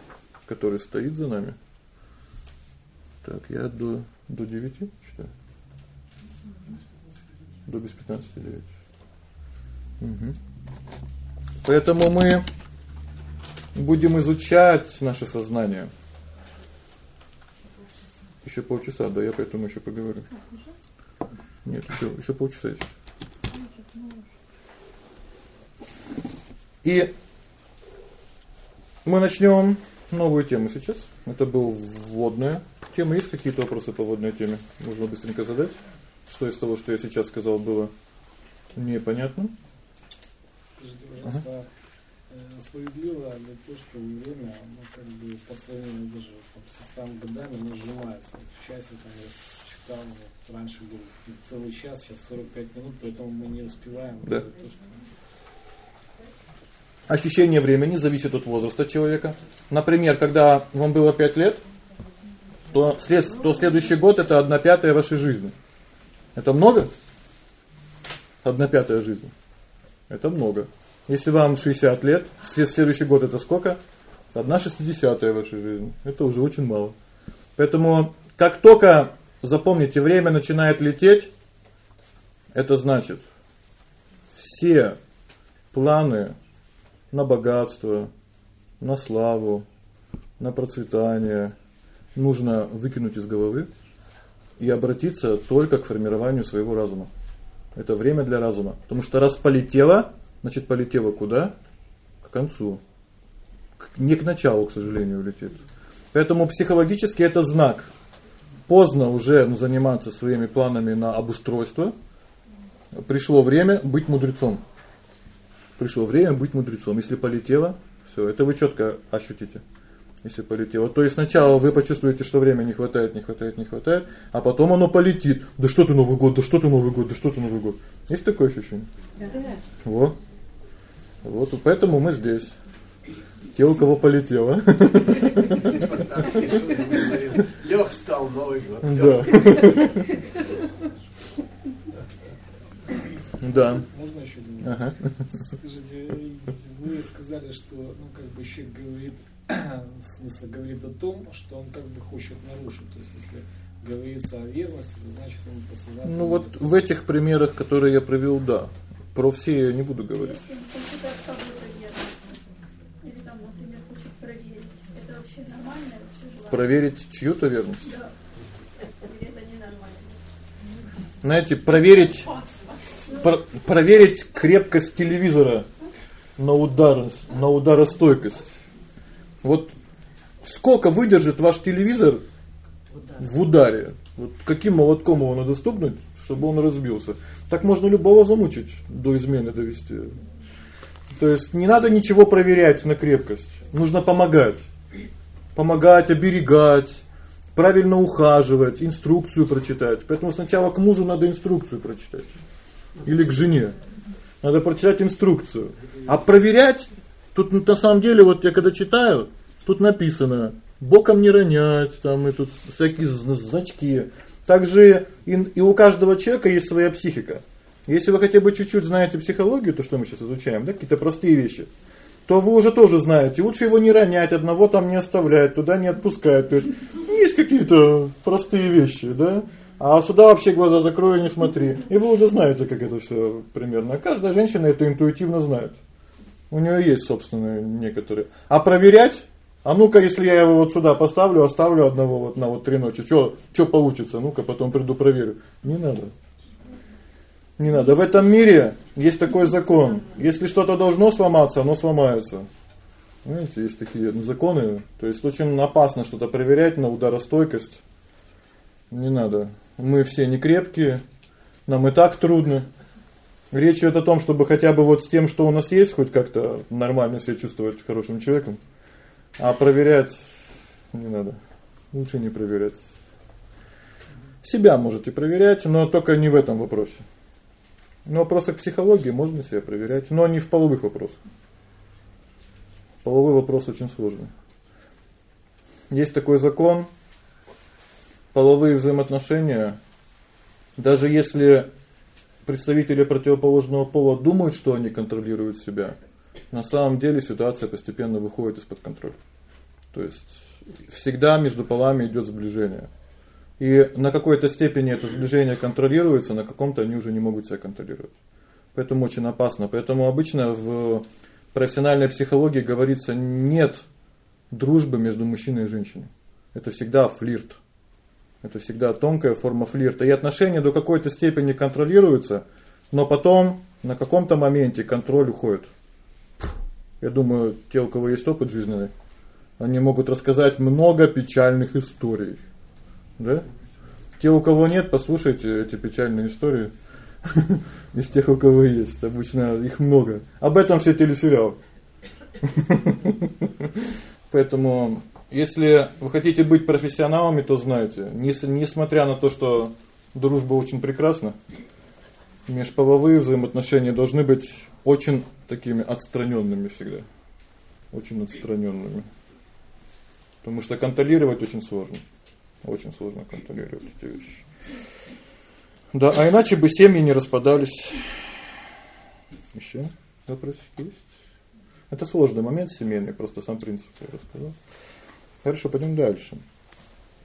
который стоит за нами. Так, я до до 9 читаю. До без 15 9. Угу. Поэтому мы будем изучать наше сознание. Еще полчаса, да, я поэтому еще поговорю. Нет, еще еще полчаса есть. И мы начнем новую тему сейчас. Это был вводная тема. Есть какие-то вопросы по вводной теме? Можно быстренько задать. Что из того, что я сейчас сказал, было непонятно? Скажите, пожалуйста, ага. Э, справедливо ли то, что время, ну, как бы, по сравнению даже там, со 100 годами, не сжимается. В часе, там, я читал, вот, раньше был целый час, сейчас 45 минут, поэтому мы не успеваем. Да. То, что Ощущение времени зависит от возраста человека. Например, когда вам было 5 лет, то след то следующий год это 1/5 вашей жизни. Это много? 1/5 жизни. Это много. Если вам 60 лет, следующий год это сколько? 1/60 вашей жизни. Это уже очень мало. Поэтому как только запомните, время начинает лететь, это значит все планы на богатство, на славу, на процветание нужно выкинуть из головы и обратиться только к формированию своего разума. Это время для разума, потому что раз полетело, значит полетело куда? К концу. Не к началу, к сожалению, летит. Поэтому психологически это знак. Поздно уже ну, заниматься своими планами на обустройство. Пришло время быть мудрецом пришло время быть мудрецом. Если полетело, все, это вы четко ощутите. Если полетело, то есть сначала вы почувствуете, что время не хватает, не хватает, не хватает, а потом оно полетит. Да что ты Новый год, да что ты Новый год, да что ты Новый год. Есть такое ощущение? Да. Вот. Вот, поэтому мы здесь. Те, у кого полетело. Лёг стал Новый год. Да. Да. Еще ага. Скажите, вы сказали, что ну как бы человек говорит, смысл говорит о том, что он как бы хочет нарушить. То есть если говорится о верности, то значит он посылает. Ну вот в этих примерах, которые я привел, да. Про все я не буду говорить. Если он хочет кого-то верности, или там, например, хочет проверить, это вообще нормально, вообще желательно? Проверить чью-то верность? Да. Или это ненормально? Знаете, проверить про проверить крепкость телевизора на удар, на ударостойкость. Вот сколько выдержит ваш телевизор в ударе? Вот каким молотком его надо стукнуть, чтобы он разбился? Так можно любого замучить, до измены довести. То есть не надо ничего проверять на крепкость. Нужно помогать. Помогать, оберегать, правильно ухаживать, инструкцию прочитать. Поэтому сначала к мужу надо инструкцию прочитать или к жене. Надо прочитать инструкцию. А проверять тут на самом деле вот я когда читаю, тут написано: боком не ронять, там и тут всякие значки. Также и, и у каждого человека есть своя психика. Если вы хотя бы чуть-чуть знаете психологию, то что мы сейчас изучаем, да, какие-то простые вещи, то вы уже тоже знаете, лучше его не ронять, одного там не оставлять, туда не отпускать. То есть есть какие-то простые вещи, да? А сюда вообще глаза закрой и не смотри. И вы уже знаете, как это все примерно. Каждая женщина это интуитивно знает. У нее есть собственные некоторые. А проверять? А ну-ка, если я его вот сюда поставлю, оставлю одного вот на вот три ночи, что что получится? Ну-ка, потом приду проверю. Не надо. Не надо. В этом мире есть такой закон. Если что-то должно сломаться, оно сломается. Знаете, есть такие законы, то есть очень опасно что-то проверять на ударостойкость. Не надо. Мы все не крепкие, нам и так трудно. Речь идет о том, чтобы хотя бы вот с тем, что у нас есть, хоть как-то нормально себя чувствовать хорошим человеком. А проверять не надо. Лучше не проверять. Себя можете проверять, но только не в этом вопросе. Но вопросы к психологии можно себя проверять, но не в половых вопросах. Половой вопрос очень сложный. Есть такой закон половые взаимоотношения, даже если представители противоположного пола думают, что они контролируют себя, на самом деле ситуация постепенно выходит из-под контроля. То есть всегда между полами идет сближение. И на какой-то степени это сближение контролируется, на каком-то они уже не могут себя контролировать. Поэтому очень опасно. Поэтому обычно в профессиональной психологии говорится: нет дружбы между мужчиной и женщиной. Это всегда флирт. Это всегда тонкая форма флирта. И отношения до какой-то степени контролируются, но потом на каком-то моменте контроль уходит. Я думаю, те, у кого есть опыт жизненный, они могут рассказать много печальных историй. Да? Те, у кого нет, послушайте эти печальные истории. Из тех, у кого есть. Обычно их много. Об этом все телесериалы. Поэтому, если вы хотите быть профессионалами, то знайте, несмотря на то, что дружба очень прекрасна, межполовые взаимоотношения должны быть очень такими отстранёнными всегда. Очень отстранёнными. Потому что контролировать очень сложно. Очень сложно контролировать эти вещи. Да, а иначе бы семьи не распадались. Ещё вопросы есть? Это сложный момент семейный, просто сам принцип я рассказал. Хорошо, пойдем дальше.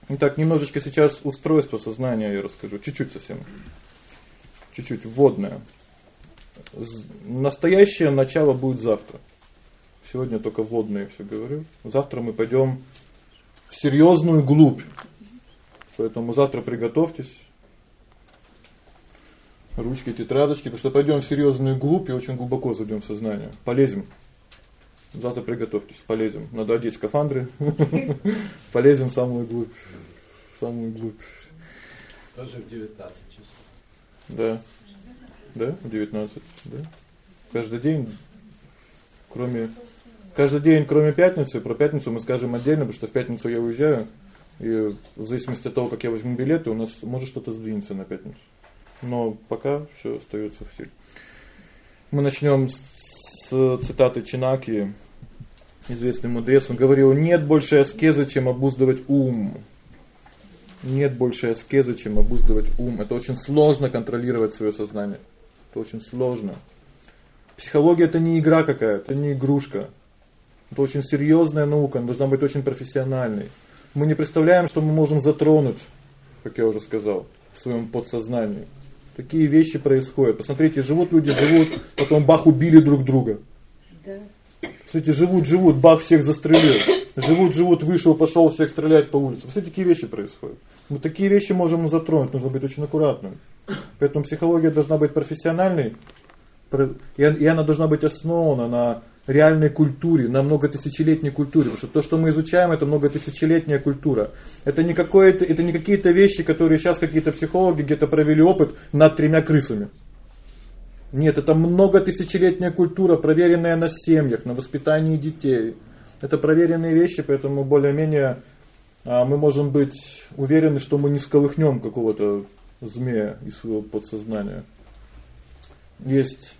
Итак, немножечко сейчас устройство сознания я расскажу, чуть-чуть совсем. Чуть-чуть вводное. Настоящее начало будет завтра. Сегодня только вводное все говорю. Завтра мы пойдем в серьезную глубь. Поэтому завтра приготовьтесь. Ручки, тетрадочки, потому что пойдем в серьезную глубь и очень глубоко зайдем в сознание. Полезем. Завтра приготовьтесь, полезем. Надо одеть скафандры. Полезем в самую глубь. В самую глубь. Тоже в 19 часов. Да. Да, в 19, да. Каждый день кроме каждый день, кроме пятницы, про пятницу мы скажем отдельно, потому что в пятницу я уезжаю, и в зависимости от того, как я возьму билеты, у нас может что-то сдвинется на пятницу. Но пока всё остаётся в силе. Мы начнём с цитаты Чинаки, известный мудрец, он говорил: "Нет больше аскезы, чем обуздывать ум". Нет больше аскезы, чем обуздывать ум. Это очень сложно контролировать своё сознание. Это очень сложно. Психология это не игра какая-то, это не игрушка. Это очень серьёзная наука, она должна быть очень профессиональной. Мы не представляем, что мы можем затронуть, как я уже сказал, в своём подсознании. Такие вещи происходят. Посмотрите, живут люди, живут, потом бах убили друг друга. Да. Кстати, живут, живут, бах всех застрелил. Живут, живут, вышел, пошёл всех стрелять по улице. Все такие вещи происходят. Мы такие вещи можем затронуть, нужно быть очень аккуратным. Поэтому психология должна быть профессиональной, и она должна быть основана на реальной культуре, на многотысячелетней культуре, потому что то, что мы изучаем, это многотысячелетняя культура. Это не какое-то это не какие-то вещи, которые сейчас какие-то психологи где-то провели опыт над тремя крысами. Нет, это многотысячелетняя культура, проверенная на семьях, на воспитании детей. Это проверенные вещи, поэтому более-менее а, мы можем быть уверены, что мы не сколыхнем какого-то змея из своего подсознания. Есть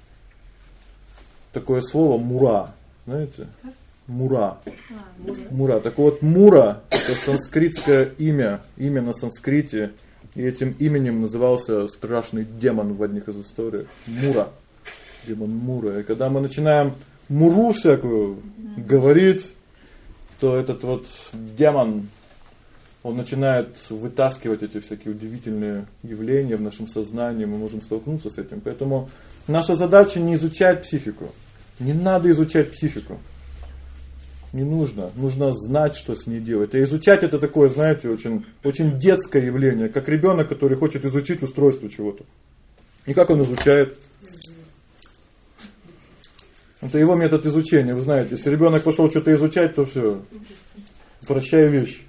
такое слово мура, знаете? Мура. Мура. Так вот, мура это санскритское имя, имя на санскрите, и этим именем назывался страшный демон в одних из историй. Мура. Демон Мура. И когда мы начинаем муру всякую говорить, то этот вот демон он начинает вытаскивать эти всякие удивительные явления в нашем сознании, мы можем столкнуться с этим. Поэтому наша задача не изучать психику. Не надо изучать психику. Не нужно. Нужно знать, что с ней делать. А изучать это такое, знаете, очень очень детское явление, как ребенок, который хочет изучить устройство чего-то. И как он изучает? Это его метод изучения, вы знаете. Если ребенок пошел что-то изучать, то все. Прощай вещь.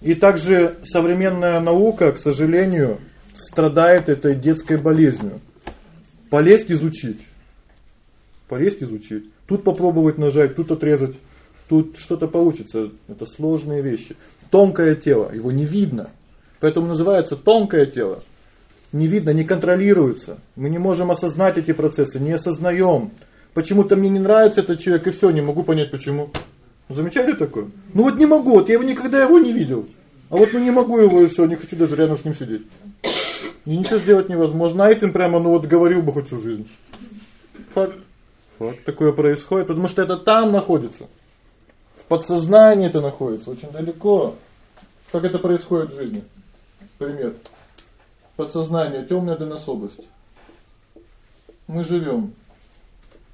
И также современная наука, к сожалению, страдает этой детской болезнью. Полезть изучить. Полезть изучить. Тут попробовать нажать, тут отрезать. Тут что-то получится. Это сложные вещи. Тонкое тело, его не видно. Поэтому называется тонкое тело. Не видно, не контролируется. Мы не можем осознать эти процессы, не осознаем. Почему-то мне не нравится этот человек и все, не могу понять почему. Замечали такое? Ну вот не могу, вот я его никогда его не видел. А вот ну не могу его и все, не хочу даже рядом с ним сидеть. И ничего сделать невозможно. А прямо ну вот говорил бы хоть всю жизнь. Факт. Факт такое происходит, потому что это там находится. В подсознании это находится, очень далеко. Как это происходит в жизни? Пример. Подсознание тёмная для нас область. Мы живем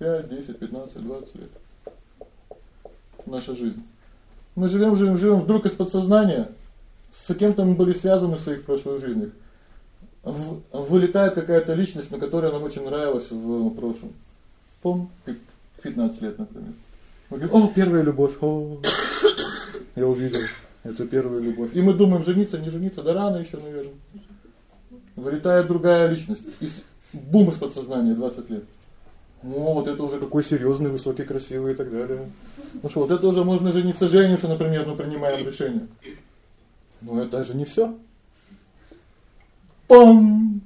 5, 10, 15, 20 лет наша жизнь. Мы живем, живем, живем, вдруг из подсознания с кем-то мы были связаны в своих прошлых жизнях. Вылетает какая-то личность, на которой нам очень нравилась в прошлом. Пом, 15 лет, например. Мы говорим: "О, первая любовь. О, я увидел эту первую любовь". И мы думаем, жениться, не жениться, да рано еще, наверное. Вылетает другая личность. Из бум из подсознания 20 лет. Ну, вот это уже какой серьезный, высокий, красивый и так далее. Ну что, вот это уже можно жениться, жениться, например, но принимаем решение. Но это же не все. Пам.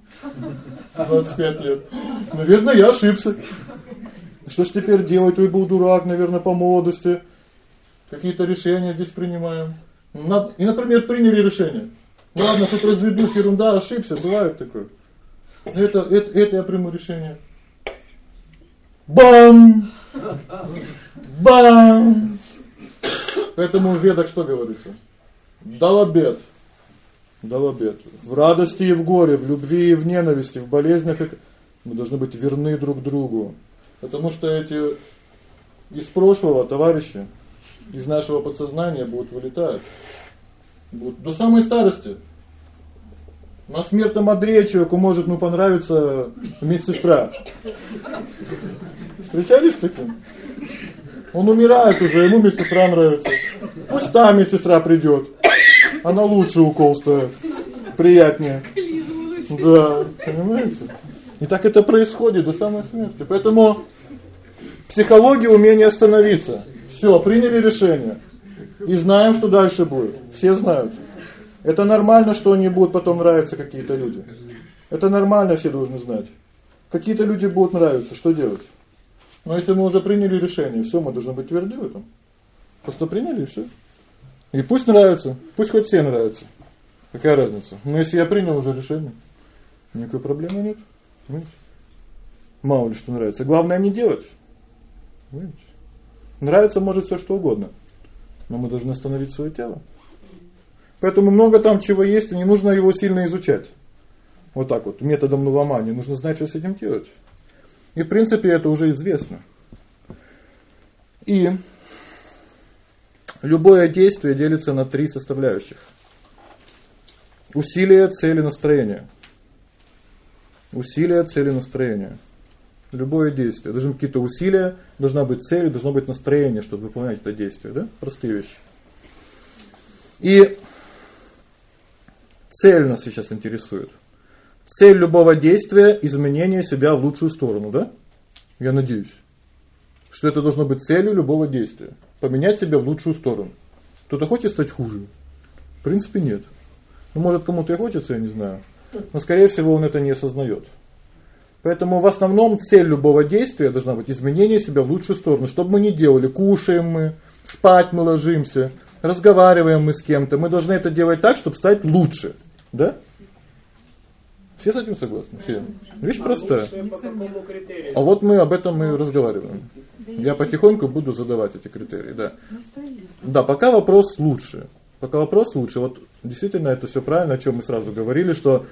25 лет. Наверное, я ошибся. Что ж теперь делать? Ой, был дурак, наверное, по молодости. Какие-то решения здесь принимаем. И, например, приняли решение. Ладно, тут разведусь, ерунда, ошибся, бывает такое. Это это это я приму решение. Бам! Бам! Поэтому в ведах что говорится? Дал обед. Дал обед. В радости и в горе, в любви и в ненависти, в болезнях мы должны быть верны друг другу. Потому что эти из прошлого товарищи из нашего подсознания будут вылетать. Будут до самой старости. На смертном одре человеку может ну понравиться медсестра. Встречались с таким? Он умирает уже, ему медсестра нравится. Пусть та медсестра придет. Она лучше укол ставит. Приятнее. Да, понимаете? И так это происходит до самой смерти. Поэтому психология умение остановиться. Всё, приняли решение. И знаем, что дальше будет. Все знают. Это нормально, что не будут потом нравиться какие-то люди. Это нормально, все должны знать. Какие-то люди будут нравиться, что делать? Но если мы уже приняли решение, всё, мы должны быть тверды в этом. Просто приняли и всё. И пусть нравится, пусть хоть все нравятся. Какая разница? Но если я принял уже решение, никакой проблемы нет. Понимаете? Мало ли что нравится. Главное не делать. Понимаете? Нравится может всё что угодно. Но мы должны остановить своё тело. Поэтому много там чего есть, и не нужно его сильно изучать. Вот так вот, методом наломания. Нужно знать, что с этим делать. И в принципе это уже известно. И любое действие делится на три составляющих. Усилие, цель и настроение. Усилие, цель и настроение. Любое действие, должны быть какие-то усилия, должна быть цель, должно быть настроение, чтобы выполнять это действие, да? Простые вещи. И цель нас сейчас интересует. Цель любого действия изменение себя в лучшую сторону, да? Я надеюсь, что это должно быть целью любого действия поменять себя в лучшую сторону. Кто-то хочет стать хуже? В принципе, нет. Ну, может, кому-то и хочется, я не знаю. Но скорее всего, он это не осознаёт. Поэтому в основном цель любого действия должна быть изменение себя в лучшую сторону. Что бы мы ни делали, кушаем мы, спать мы ложимся, разговариваем мы с кем-то, мы должны это делать так, чтобы стать лучше, да? Все с этим согласны? Все. Вещь простая. А вот мы об этом и разговариваем. Я потихоньку буду задавать эти критерии, да. Да, пока вопрос лучше. Пока вопрос лучше. Вот действительно это все правильно, о чем мы сразу говорили, что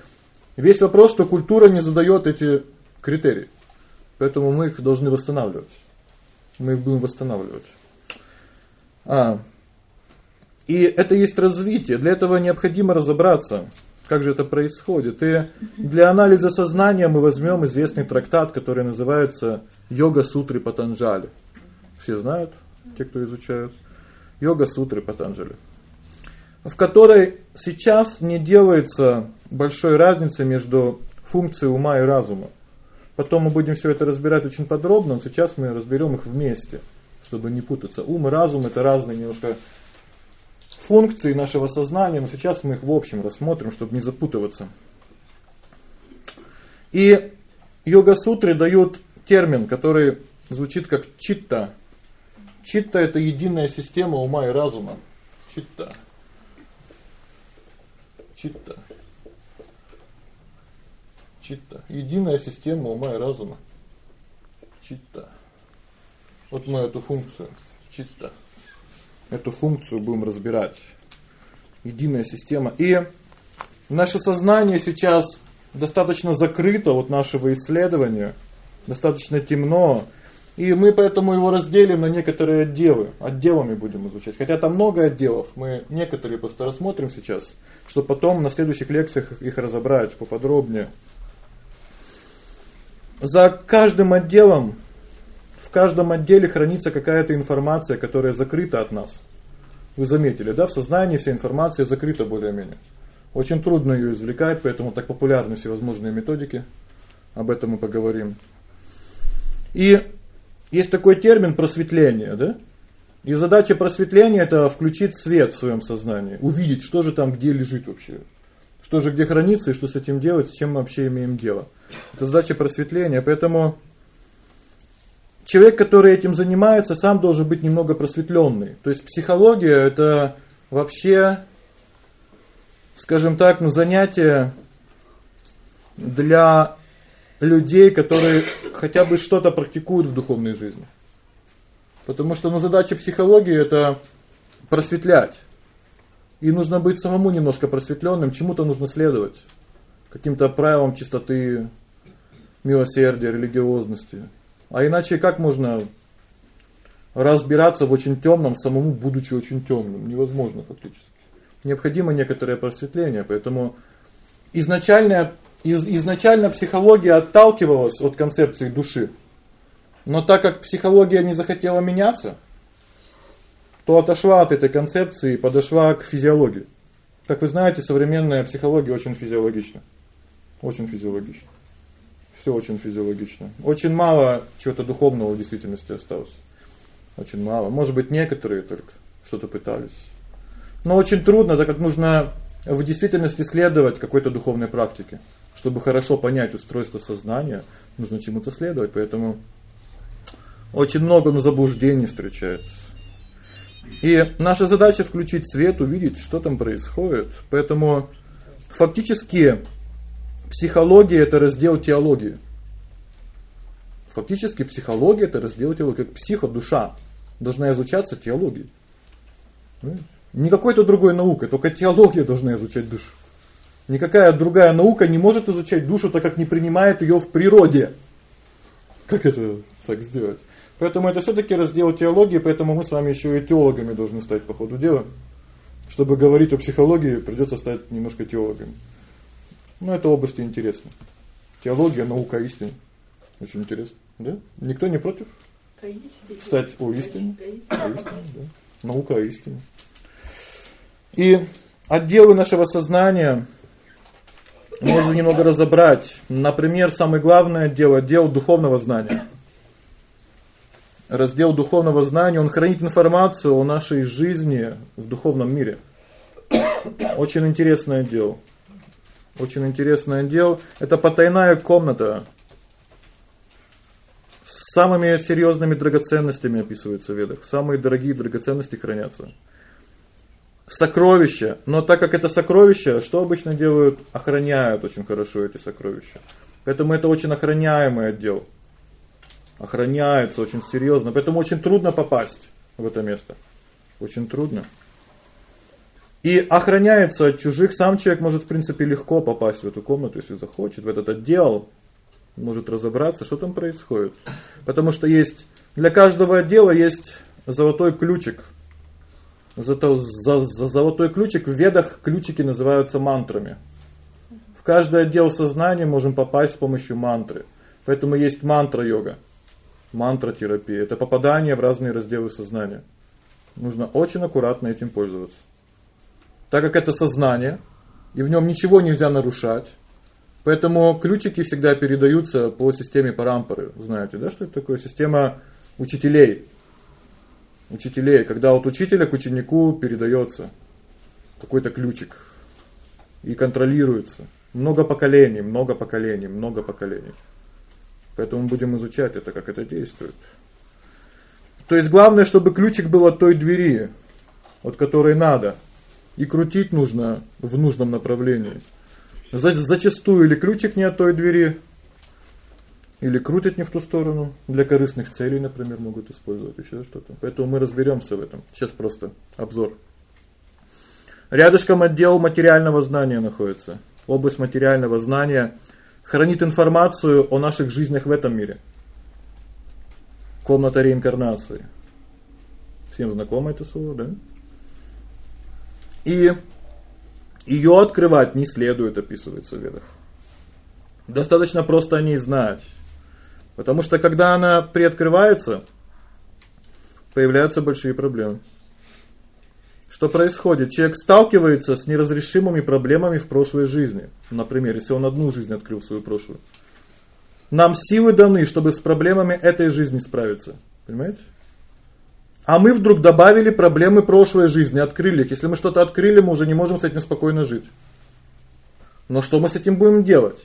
весь вопрос, что культура не задает эти критерии. Поэтому мы их должны восстанавливать. Мы их будем восстанавливать. А и это есть развитие. Для этого необходимо разобраться, как же это происходит. И для анализа сознания мы возьмем известный трактат, который называется Йога-сутры Патанджали. Все знают, те, кто изучают. Йога-сутры Патанджали. В которой сейчас не делается большой разницы между функцией ума и разума. Потом мы будем все это разбирать очень подробно, но сейчас мы разберем их вместе, чтобы не путаться. Ум и разум это разные немножко функции нашего сознания, но сейчас мы их в общем рассмотрим, чтобы не запутываться. И йога-сутры дают термин, который звучит как читта. Читта это единая система ума и разума. Читта. Читта. Читта. Единая система ума и разума. Читта. Вот мы эту функцию читта эту функцию будем разбирать. Единая система. И наше сознание сейчас достаточно закрыто от нашего исследования, достаточно темно, и мы поэтому его разделим на некоторые отделы. Отделами будем изучать. Хотя там много отделов. Мы некоторые просто рассмотрим сейчас, чтобы потом на следующих лекциях их разобрать поподробнее. За каждым отделом в каждом отделе хранится какая-то информация, которая закрыта от нас. Вы заметили, да, в сознании вся информация закрыта более-менее. Очень трудно ее извлекать, поэтому так популярны всевозможные методики. Об этом мы поговорим. И есть такой термин просветление, да? И задача просветления это включить свет в своем сознании, увидеть, что же там где лежит вообще. Что же где хранится и что с этим делать, с чем мы вообще имеем дело. Это задача просветления, поэтому человек, который этим занимается, сам должен быть немного просветленный. То есть психология это вообще скажем так, ну занятие для людей, которые хотя бы что-то практикуют в духовной жизни. Потому что ну задача психологии это просветлять. И нужно быть самому немножко просветленным, чему-то нужно следовать. Каким-то правилам чистоты, милосердия, религиозности. А иначе как можно разбираться в очень темном, самому будучи очень темным? Невозможно фактически. Необходимо некоторое просветление, поэтому изначально из, изначально психология отталкивалась от концепции души. Но так как психология не захотела меняться, то отошла от этой концепции и подошла к физиологии. Как вы знаете, современная психология очень физиологична. Очень физиологична все очень физиологично. Очень мало чего-то духовного в действительности осталось. Очень мало. Может быть, некоторые только что-то пытались. Но очень трудно, так как нужно в действительности следовать какой-то духовной практике. Чтобы хорошо понять устройство сознания, нужно чему-то следовать, поэтому очень много на заблуждений встречается. И наша задача включить свет, увидеть, что там происходит. Поэтому фактически Психология это раздел теологии. Фактически психология это раздел теологии, как психо душа должна изучаться теологией. Не какой-то другой наукой, только теология должна изучать душу. Никакая другая наука не может изучать душу, так как не принимает ее в природе. Как это так сделать? Поэтому это все таки раздел теологии, поэтому мы с вами еще и теологами должны стать по ходу дела. Чтобы говорить о психологии, придется стать немножко теологами. Ну, это области интересно. Теология, наука истины. Очень интересно, да? Никто не против? Стать о истине. О истине, да. Наука о истине. И отделы нашего сознания можно немного разобрать. Например, самый главный отдел отдел духовного знания. Раздел духовного знания, он хранит информацию о нашей жизни в духовном мире. Очень интересный отдел. Очень интересный отдел. Это потайная комната. С самыми серьезными драгоценностями описывается в Ведах. Самые дорогие драгоценности хранятся. Сокровища. Но так как это сокровища, что обычно делают? Охраняют очень хорошо эти сокровища. Поэтому это очень охраняемый отдел. Охраняется очень серьезно, поэтому очень трудно попасть в это место. Очень трудно. И охраняется от чужих. Сам человек может, в принципе, легко попасть в эту комнату, если захочет, в этот отдел, может разобраться, что там происходит. Потому что есть для каждого отдела есть золотой ключик. Зато за, за золотой ключик в ведах ключики называются мантрами. В каждый отдел сознания можем попасть с помощью мантры. Поэтому есть мантра-йога. Мантра-терапия это попадание в разные разделы сознания. Нужно очень аккуратно этим пользоваться. Так как это сознание, и в нем ничего нельзя нарушать, поэтому ключики всегда передаются по системе парампоры. Знаете, да, что это такое система учителей? Учителей, когда от учителя к ученику передается какой-то ключик и контролируется. Много поколений, много поколений, много поколений. Поэтому будем изучать это, как это действует. То есть главное, чтобы ключик был от той двери, от которой надо. И крутить нужно в нужном направлении. За зачастую или ключик не от той двери, или крутят не в ту сторону, для корыстных целей, например, могут использовать еще что-то. Поэтому мы разберемся в этом. Сейчас просто обзор. Рядышком отдел материального знания находится. Область материального знания хранит информацию о наших жизнях в этом мире комната реинкарнации. Всем знакомо это слово, да? И ее открывать не следует, описывается в ведах. Достаточно просто о ней знать. Потому что когда она приоткрывается, появляются большие проблемы. Что происходит? Человек сталкивается с неразрешимыми проблемами в прошлой жизни. Например, если он одну жизнь открыл свою прошлую. Нам силы даны, чтобы с проблемами этой жизни справиться. Понимаете? А мы вдруг добавили проблемы прошлой жизни, открыли их. Если мы что-то открыли, мы уже не можем с этим спокойно жить. Но что мы с этим будем делать?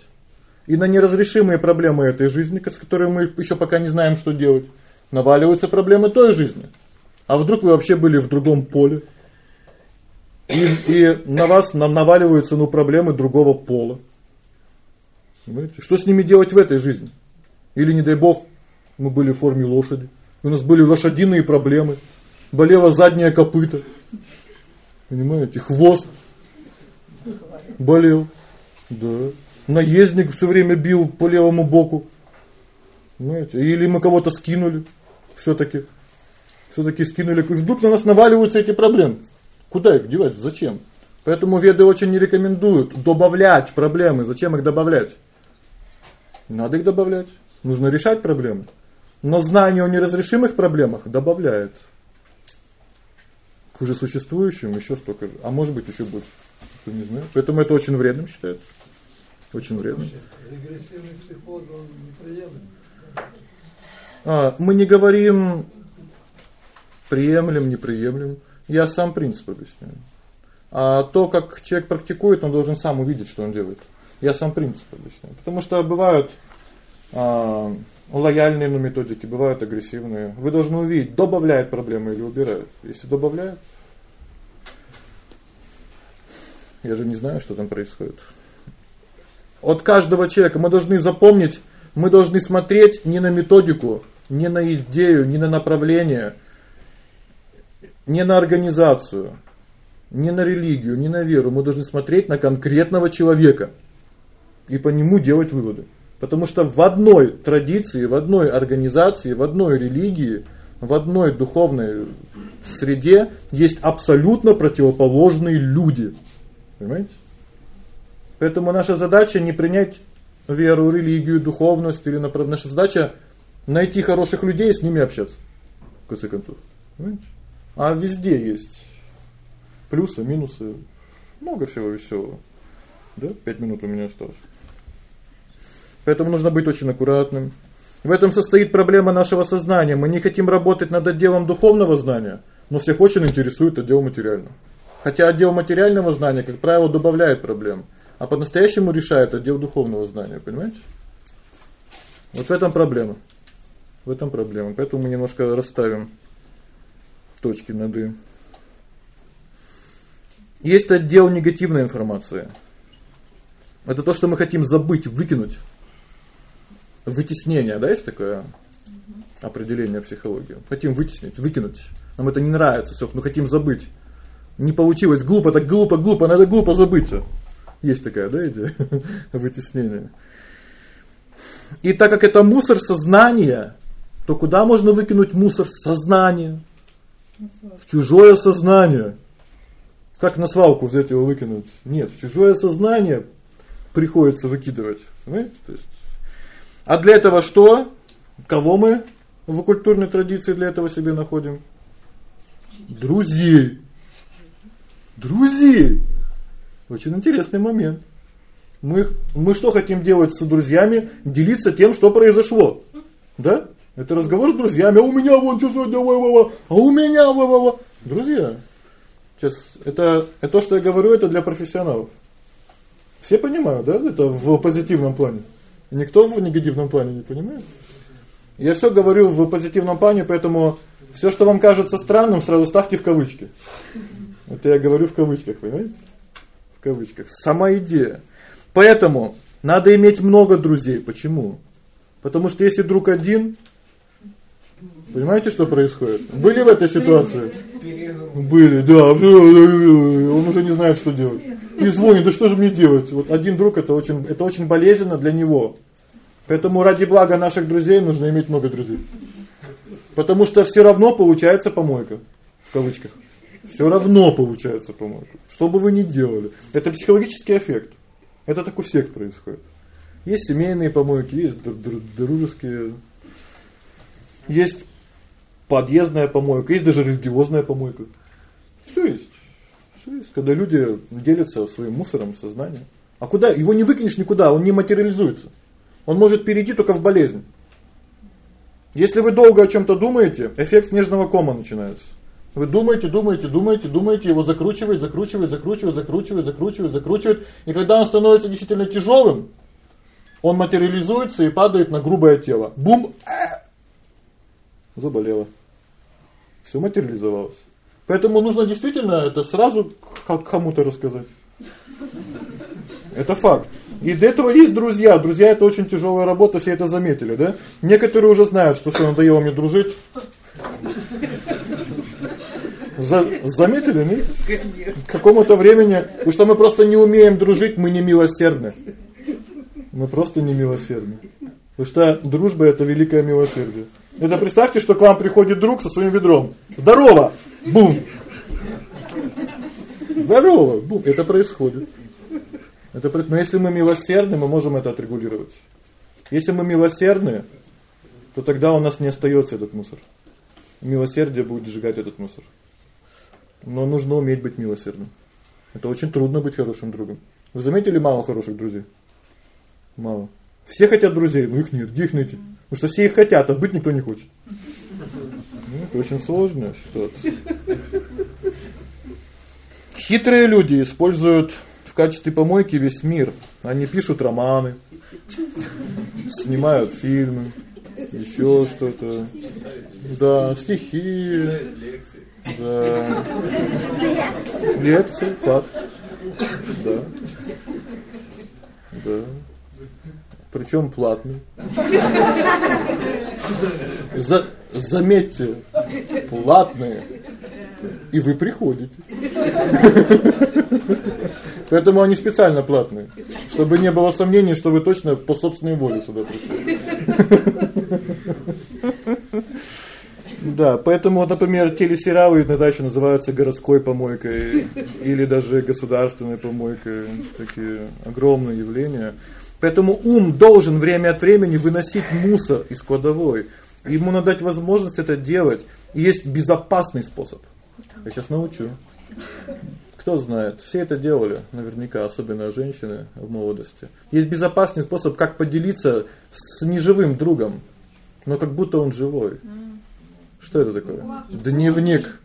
И на неразрешимые проблемы этой жизни, с которыми мы еще пока не знаем, что делать, наваливаются проблемы той жизни. А вдруг вы вообще были в другом поле? И и на вас наваливаются ну проблемы другого пола. Понимаете? Что с ними делать в этой жизни? Или не дай бог, мы были в форме лошади. У нас были лошадиные проблемы. Болело заднее копыто. Понимаете? Хвост болел. Да. Наездник все время бил по левому боку. Понимаете? Или мы кого-то скинули все таки все таки скинули, и вдруг на нас наваливаются эти проблемы. Куда их девать? Зачем? Поэтому веды очень не рекомендуют добавлять проблемы. Зачем их добавлять? Надо их добавлять. Нужно решать проблемы. Но знание о неразрешимых проблемах добавляет к уже существующим еще столько же, а может быть еще больше. Кто не знает. Поэтому это очень вредным считается. Очень вредным. Регрессивный психоз он неприемлем. А, мы не говорим приемлем, неприемлем. Я сам принцип объясняю. А то, как человек практикует, он должен сам увидеть, что он делает. Я сам принцип объясняю. Потому что бывают а лояльные на методики, бывают агрессивные. Вы должны увидеть, добавляет проблемы или убирает. Если добавляет, я же не знаю, что там происходит. От каждого человека мы должны запомнить, мы должны смотреть не на методику, не на идею, не на направление, не на организацию, не на религию, не на веру, мы должны смотреть на конкретного человека и по нему делать выводы. Потому что в одной традиции, в одной организации, в одной религии, в одной духовной среде есть абсолютно противоположные люди. Понимаете? Поэтому наша задача не принять веру, религию, духовность или направ... наша задача найти хороших людей и с ними общаться. В конце концов. Понимаете? А везде есть плюсы, минусы, много всего веселого. Да? 5 минут у меня осталось. Поэтому нужно быть очень аккуратным. В этом состоит проблема нашего сознания. Мы не хотим работать над отделом духовного знания, но всех очень интересует отдел материального. Хотя отдел материального знания, как правило, добавляет проблем, а по-настоящему решает отдел духовного знания, понимаете? Вот в этом проблема. В этом проблема. Поэтому мы немножко расставим точки над и. Есть отдел негативной информации. Это то, что мы хотим забыть, выкинуть. Вытеснение, да, есть такое определение психологии. Хотим вытеснить, выкинуть. Нам это не нравится, всё, мы хотим забыть. Не получилось, глупо, так глупо, глупо, надо глупо забыть всё. Есть такая, да, идея вытеснения. И так как это мусор сознания, то куда можно выкинуть мусор сознания? В чужое сознание. Как на свалку взять его выкинуть? Нет, в чужое сознание приходится выкидывать, понимаете? То есть А для этого что? Кого мы в культурной традиции для этого себе находим? Друзей. Друзей. Очень интересный момент. Мы мы что хотим делать с друзьями? Делиться тем, что произошло. Да? Это разговор с друзьями. А у меня вон что сегодня, а у меня ва Друзья. Сейчас это это то, что я говорю, это для профессионалов. Все понимают, да? Это в позитивном плане. Никто в негативном плане не понимает. Я все говорю в позитивном плане, поэтому все, что вам кажется странным, сразу ставьте в кавычки. Это я говорю в кавычках, понимаете? В кавычках. Сама идея. Поэтому надо иметь много друзей. Почему? Потому что если друг один, понимаете, что происходит? Были в этой ситуации? Были, да. Он уже не знает, что делать. И звонит: "Да что же мне делать?" Вот один друг это очень это очень болезненно для него. Поэтому ради блага наших друзей нужно иметь много друзей. Потому что все равно получается помойка в кавычках. Все равно получается помойка. Что бы вы ни делали, это психологический эффект. Это так у всех происходит. Есть семейные помойки, есть дружеские. Есть подъездная помойка, есть даже религиозная помойка. Всё есть. Всё есть, когда люди делятся своим мусором сознания. А куда? Его не выкинешь никуда, он не материализуется. Он может перейти только в болезнь. Если вы долго о чем то думаете, эффект снежного кома начинается. Вы думаете, думаете, думаете, думаете, его закручивает, закручивает, закручивает, закручивает, закручивает, закручивает, и когда он становится действительно тяжелым, он материализуется и падает на грубое тело. Бум! Заболело. Всё материализовалось. Поэтому нужно действительно это сразу кому-то рассказать. Это факт. И для этого есть друзья. Друзья это очень тяжелая работа, все это заметили, да? Некоторые уже знают, что всё надоело мне дружить. За, заметили, нет? К какому-то времени, потому что мы просто не умеем дружить, мы не милосердны. Мы просто не милосердны. Потому что дружба это великое милосердие. Это представьте, что к вам приходит друг со своим ведром. Здорово. Бум. Здорово. Бум. Это происходит. Это но если мы милосердны, мы можем это отрегулировать. Если мы милосердны, то тогда у нас не остаётся этот мусор. Милосердие будет сжигать этот мусор. Но нужно уметь быть милосердным. Это очень трудно быть хорошим другом. Вы заметили мало хороших друзей? Мало. Все хотят друзей, но их нет. Где их найти? Потому что все их хотят, а быть никто не хочет. Это очень сложная ситуация. Хитрые люди используют в качестве помойки весь мир. Они пишут романы, снимают фильмы, ещё что-то. Да, стихи. Да. Лекции, факт. Да. Да. Причём платный. За заметьте, платные. И вы приходите. Поэтому они специально платные, чтобы не было сомнений, что вы точно по собственной воле сюда пришли. Да, поэтому, например, телесериалы иногда ещё называются городской помойкой или даже государственной помойкой. Такие огромные явления. Поэтому ум должен время от времени выносить мусор из кладовой. Ему надо дать возможность это делать. И есть безопасный способ. Я сейчас научу. Кто знает, все это делали, наверняка, особенно женщины в молодости. Есть безопасный способ, как поделиться с неживым другом, но как будто он живой. Что это такое? Дневник.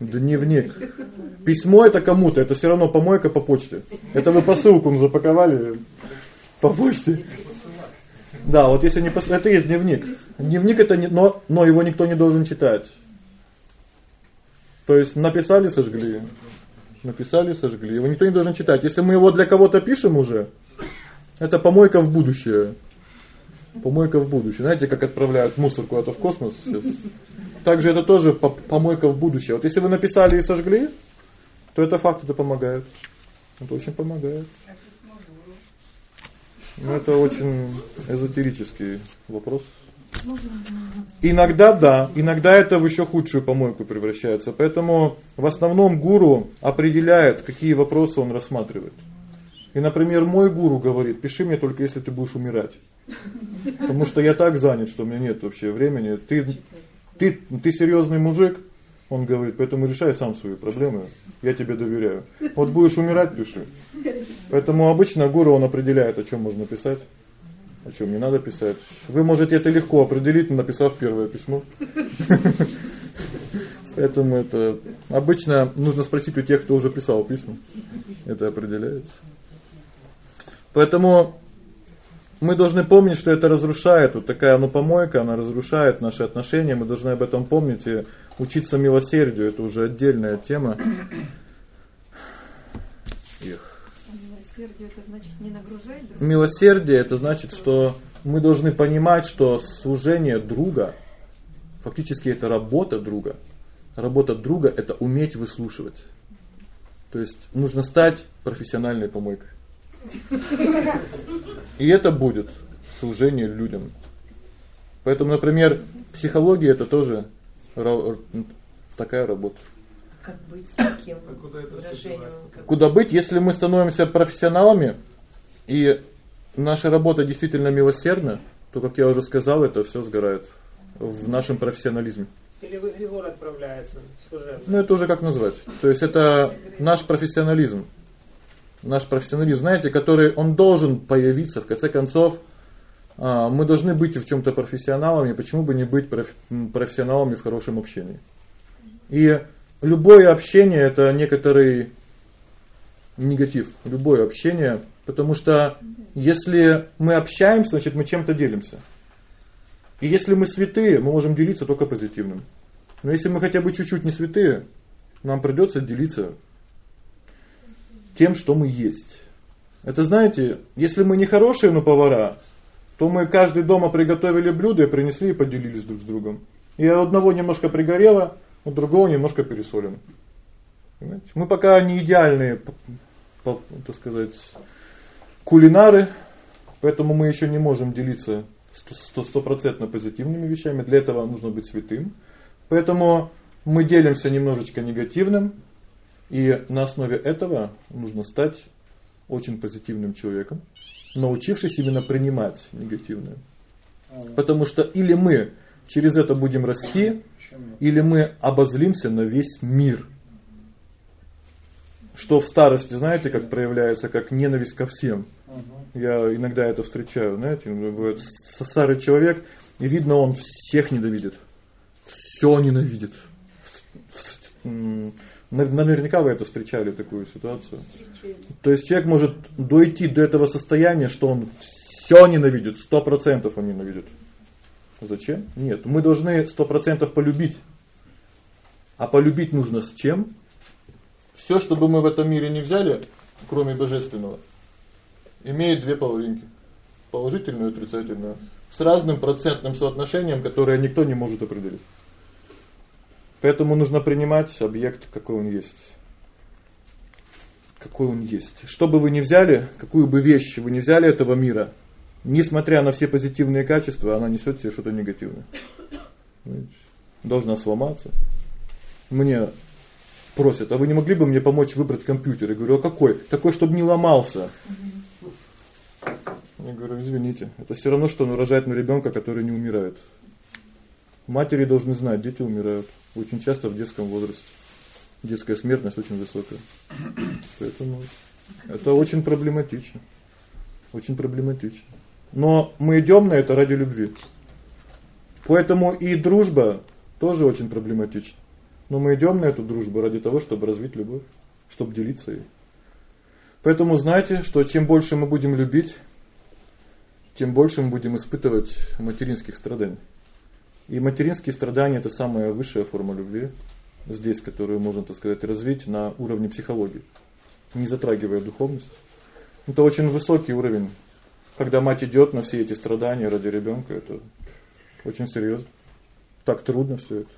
Дневник. Письмо это кому-то, это все равно помойка по почте. Это вы посылку запаковали по почте. Да, вот если не пос... это есть дневник. Дневник это не но но его никто не должен читать. То есть написали, сожгли. Написали, сожгли. Его никто не должен читать. Если мы его для кого-то пишем уже, это помойка в будущее. Помойка в будущее. Знаете, как отправляют мусор куда-то в космос сейчас. Также это тоже помойка в будущее. Вот если вы написали и сожгли, то это факт это помогает. Это очень помогает. Ну это очень эзотерический вопрос. Иногда да, иногда это в еще худшую помойку превращается. Поэтому в основном гуру определяет, какие вопросы он рассматривает. И, например, мой гуру говорит: "Пиши мне только если ты будешь умирать". Потому что я так занят, что у меня нет вообще времени. Ты ты ты серьезный мужик, он говорит: "Поэтому решай сам свои проблемы. Я тебе доверяю. Вот будешь умирать, пиши". Поэтому обычно гуру он определяет, о чем можно писать, о чем не надо писать. Вы можете это легко определить, написав первое письмо. Поэтому это обычно нужно спросить у тех, кто уже писал письма. Это определяется. Поэтому мы должны помнить, что это разрушает, вот такая ну помойка, она разрушает наши отношения, мы должны об этом помнить и учиться милосердию, это уже отдельная тема. Их. Милосердие это значит не нагружать друга. Милосердие это значит, что мы должны понимать, что служение друга фактически это работа друга. Работа друга это уметь выслушивать. То есть нужно стать профессиональной помойкой. И это будет служение людям. Поэтому, например, психология это тоже такая работа. Как быть таким а куда выражением? Куда быть, если мы становимся профессионалами и наша работа действительно милосердна, то, как я уже сказал, это все сгорает в нашем профессионализме. Или в Григор отправляется служебно. Ну это уже как назвать? То есть это наш профессионализм наш профессионализм, знаете, который он должен появиться в конце концов. А, мы должны быть в чем то профессионалами, почему бы не быть профессионалами в хорошем общении? И любое общение это некоторый негатив, любое общение, потому что если мы общаемся, значит, мы чем-то делимся. И если мы святые, мы можем делиться только позитивным. Но если мы хотя бы чуть-чуть не святые, нам придется делиться тем, что мы есть. Это знаете, если мы не хорошие, но повара, то мы каждый дома приготовили блюдо и принесли и поделились друг с другом. И одного немножко пригорело, у другого немножко пересолено. Понимаете? Мы пока не идеальные, по, так сказать, кулинары, поэтому мы еще не можем делиться стопроцентно позитивными вещами. Для этого нужно быть святым. Поэтому мы делимся немножечко негативным, и на основе этого нужно стать очень позитивным человеком, научившись именно принимать негативное. Потому что или мы через это будем расти, или мы обозлимся на весь мир. Что в старости, знаете, как проявляется, как ненависть ко всем. Я иногда это встречаю, знаете, бывает старый человек, и видно, он всех ненавидит. Всё ненавидит Наверняка вы это встречали такую ситуацию. То есть человек может дойти до этого состояния, что он все ненавидит, сто процентов он ненавидит. Зачем? Нет, мы должны сто процентов полюбить. А полюбить нужно с чем? Все, что бы мы в этом мире не взяли, кроме божественного, имеет две половинки: положительную и отрицательную, с разным процентным соотношением, которое никто не может определить. Поэтому нужно принимать объект, какой он есть. Какой он есть. Что бы вы ни взяли, какую бы вещь вы ни взяли этого мира, несмотря на все позитивные качества, она несет в себе что-то негативное. Должна сломаться. Мне просят: "А вы не могли бы мне помочь выбрать компьютер?" Я говорю: "А какой? Такой, чтобы не ломался". Я говорю: "Извините, это все равно что нарожать на ребенка, который не умирает". Матери должны знать, дети умирают очень часто в детском возрасте. Детская смертность очень высокая. Поэтому это очень проблематично. Очень проблематично. Но мы идем на это ради любви. Поэтому и дружба тоже очень проблематична. Но мы идем на эту дружбу ради того, чтобы развить любовь, чтобы делиться ей. Поэтому знайте, что чем больше мы будем любить, тем больше мы будем испытывать материнских страданий. И материнские страдания это самая высшая форма любви, здесь, которую можно, так сказать, развить на уровне психологии, не затрагивая духовность. Это очень высокий уровень когда мать идёт на все эти страдания ради ребёнка, это очень серьёзно. Так трудно всё это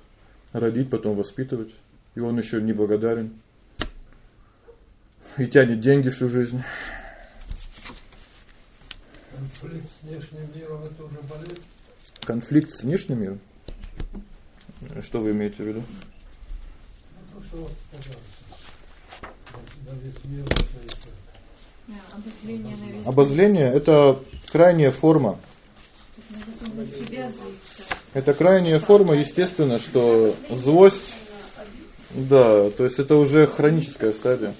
родить, потом воспитывать, и он ещё неблагодарен. И тянет деньги всю жизнь. Конфликт с внешним миром это уже болезнь. Конфликт с внешним миром? Что вы имеете в виду? Ну, то, что вот обозление Обозление это крайняя форма. Это крайняя форма, естественно, что злость да, то есть это уже хроническая стадия.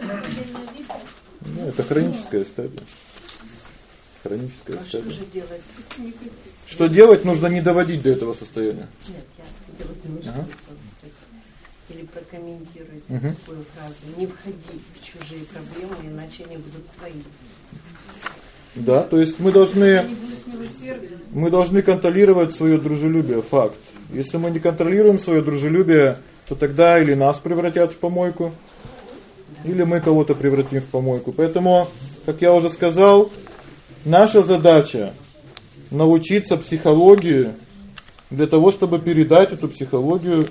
Ну, это хроническая стадия. Хроническая А что стадия. же делать? Что делать? Нужно не доводить до этого состояния. Нет, я не Ага. Или прокомментировать Мгм. такую фразу. Не входи в чужие проблемы, иначе они будут твои. Да, то есть мы должны мы должны контролировать своё дружелюбие, факт. Если мы не контролируем своё дружелюбие, то тогда или нас превратят в помойку, или мы кого-то превратим в помойку. Поэтому, как я уже сказал, наша задача научиться психологии для того, чтобы передать эту психологию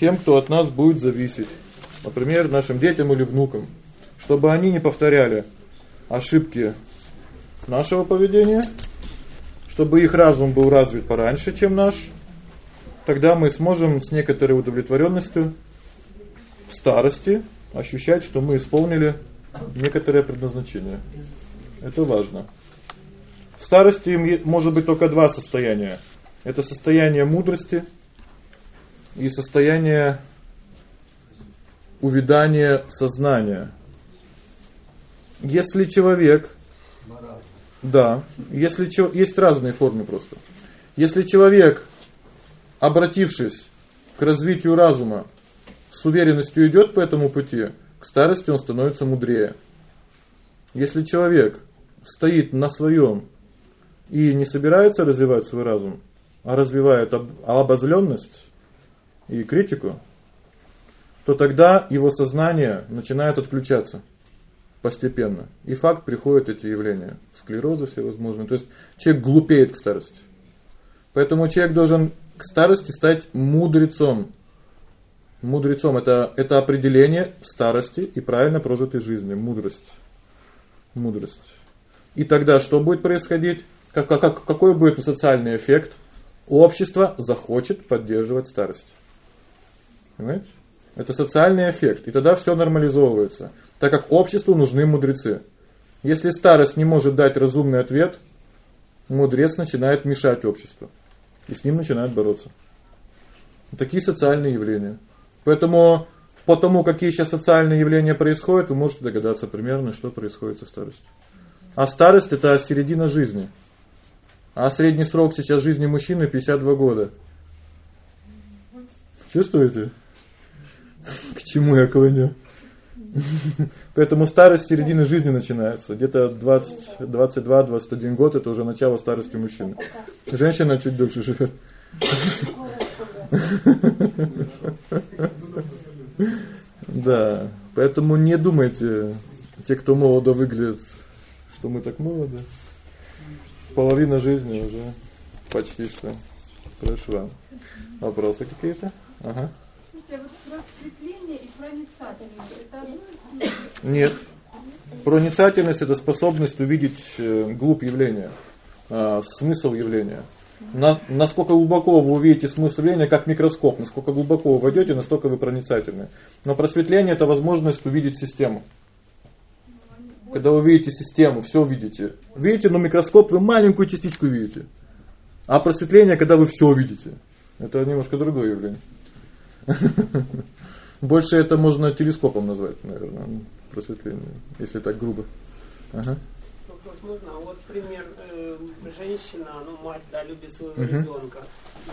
тем, кто от нас будет зависеть. Например, нашим детям или внукам, чтобы они не повторяли ошибки нашего поведения, чтобы их разум был развит пораньше, чем наш. Тогда мы сможем с некоторой удовлетворённостью в старости ощущать, что мы исполнили некоторое предназначение. Это важно. В старости может быть только два состояния. Это состояние мудрости и состояние увядания сознания. Если человек да, если есть разные формы просто. Если человек, обратившись к развитию разума, с уверенностью идёт по этому пути, к старости он становится мудрее. Если человек стоит на своём и не собирается развивать свой разум, а развивает об, обозлённость и критику, то тогда его сознание начинает отключаться постепенно. И факт приходят эти явления, склерозы всевозможные. То есть человек глупеет к старости. Поэтому человек должен к старости стать мудрецом. Мудрецом это это определение старости и правильно прожитой жизни, мудрость. Мудрость. И тогда что будет происходить? Как как какой будет социальный эффект? Общество захочет поддерживать старость. Понимаете? Это социальный эффект. И тогда всё нормализовывается, так как обществу нужны мудрецы. Если старость не может дать разумный ответ, мудрец начинает мешать обществу. И с ним начинают бороться. Такие социальные явления. Поэтому по тому, какие сейчас социальные явления происходят, вы можете догадаться примерно, что происходит со старостью. А старость это середина жизни. А средний срок сейчас жизни мужчины 52 года. Чувствуете? К чему я клоню? Поэтому старость середины жизни начинается. Где-то 20 22-21 год это уже начало старости мужчины. Женщина чуть дольше живет. Да. Поэтому не думайте, те, кто молодо выглядит, что мы так молоды. Половина жизни уже почти что прошла. Вопросы какие-то? Ага. Слушайте, а вот просветление и проницательность это? Нет. Проницательность это способность увидеть э, глубь явления, э, смысл явления. На, насколько глубоко вы увидите смысл явления, как микроскоп, насколько глубоко вы войдёте, настолько вы проницательны. Но просветление это возможность увидеть систему. Когда вы видите систему, всё видите. Видите, но микроскоп вы маленькую частичку видите. А просветление, когда вы всё видите. Это немножко другое явление. Больше это можно телескопом назвать, наверное, просветление, если так грубо. Ага. Вопрос можно? А Вот пример э, женщина, ну мать, да, любит своего Мгм. ребенка.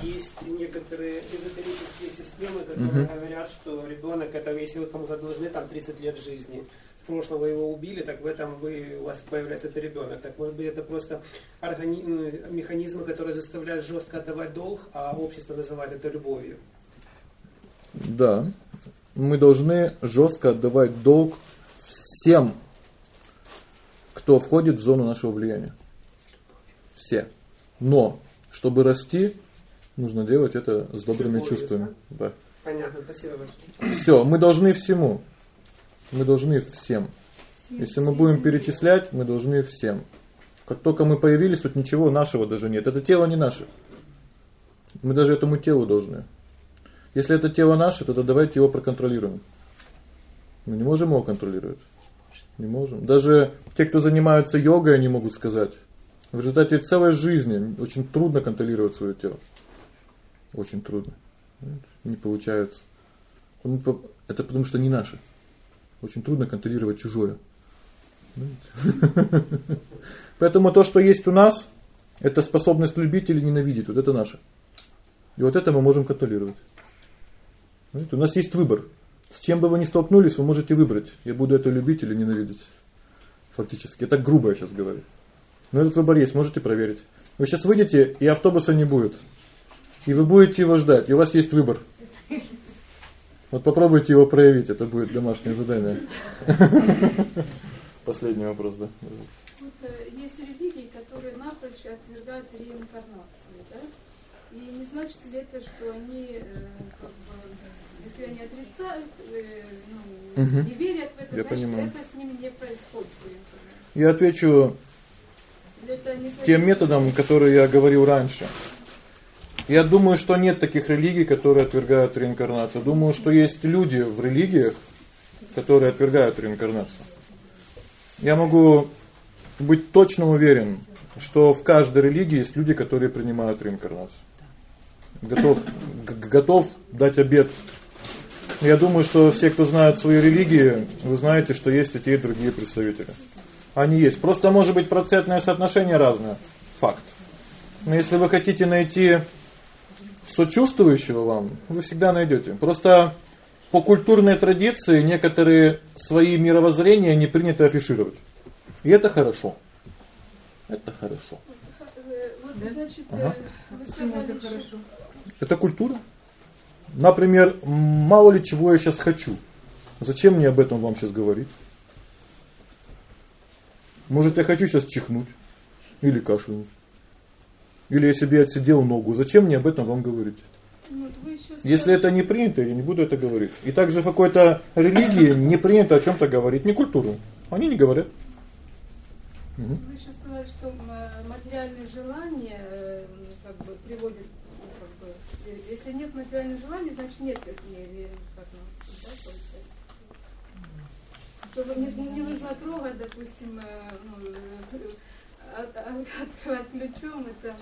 Есть некоторые эзотерические системы, которые говорят, что ребенок это если вы кому-то должны там 30 лет жизни, в прошлом вы его убили, так в этом вы у вас появляется этот ребенок. Так может быть это просто органи- механизмы, которые заставляют жестко отдавать долг, а общество называет это любовью. Да. Мы должны жестко отдавать долг всем, кто входит в зону нашего влияния. Все. Но чтобы расти, нужно делать это с добрыми Любовью, чувствами. Да. Понятно, спасибо большое. Все, мы должны всему. Мы должны всем. Все- Если мы все будем перечислять, мы должны всем. Как только мы появились, тут ничего нашего даже нет. Это тело не наше. Мы даже этому телу должны. Если это тело наше, тогда давайте его проконтролируем. Мы не можем его контролировать. Не можем. Даже те, кто занимаются йогой, они могут сказать. В результате целой жизни очень трудно контролировать свое тело. Очень трудно. Не получается. По- Это потому что не наше. Очень трудно контролировать чужое. Поэтому то, что есть у нас, это способность любить или ненавидеть. Вот это наше. И вот это мы можем контролировать. У нас есть выбор. С чем бы вы ни столкнулись, вы можете выбрать. Я буду это любить или ненавидеть. Фактически. Это грубо я сейчас говорю. Но этот выбор есть, можете проверить. Вы сейчас выйдете, и автобуса не будет. И вы будете его ждать, и у вас есть выбор. Вот попробуйте его проявить, это будет домашнее задание. Последний вопрос, да. Вот, э, есть религии, которые напрочь отвергают реинкарнацию, да? И не значит ли это, что они, э, как бы, если они отрицают, э, ну, не верят в это, Я значит, понимаю. это с ними не происходит. Я отвечу тем методом, который я говорил раньше. Я думаю, что нет таких религий, которые отвергают реинкарнацию. Думаю, что есть люди в религиях, которые отвергают реинкарнацию. Я могу быть точно уверен, что в каждой религии есть люди, которые принимают реинкарнацию. Готов готов дать обет. Я думаю, что все, кто знает свои религии, вы знаете, что есть и те, и другие представители. Они есть. Просто может быть процентное соотношение разное. Факт. Но если вы хотите найти сочувствующего вам, вы всегда найдете. Просто по культурной традиции некоторые свои мировоззрения не принято афишировать. И это хорошо. Это хорошо. Вот, значит, Ага. вы сказали, что Это культура. Например, мало ли чего я сейчас хочу. Зачем мне об этом вам сейчас говорить? Может, я хочу сейчас чихнуть или кашлянуть. Или я себе отсидел ногу. Зачем мне об этом вам говорить? Если это не принято, я не буду это говорить. И также в какой-то религии не принято о чем то говорить, не культуру. Они не говорят. Мгм. Вы еще сказали, что м, материальные желания э, как бы приводят, ну, как бы, э, если нет материальных желаний, значит нет этой реинкарнации, да, получается? Чтобы не, не нужно трогать, допустим, э, ну, э, от- от- ключом, это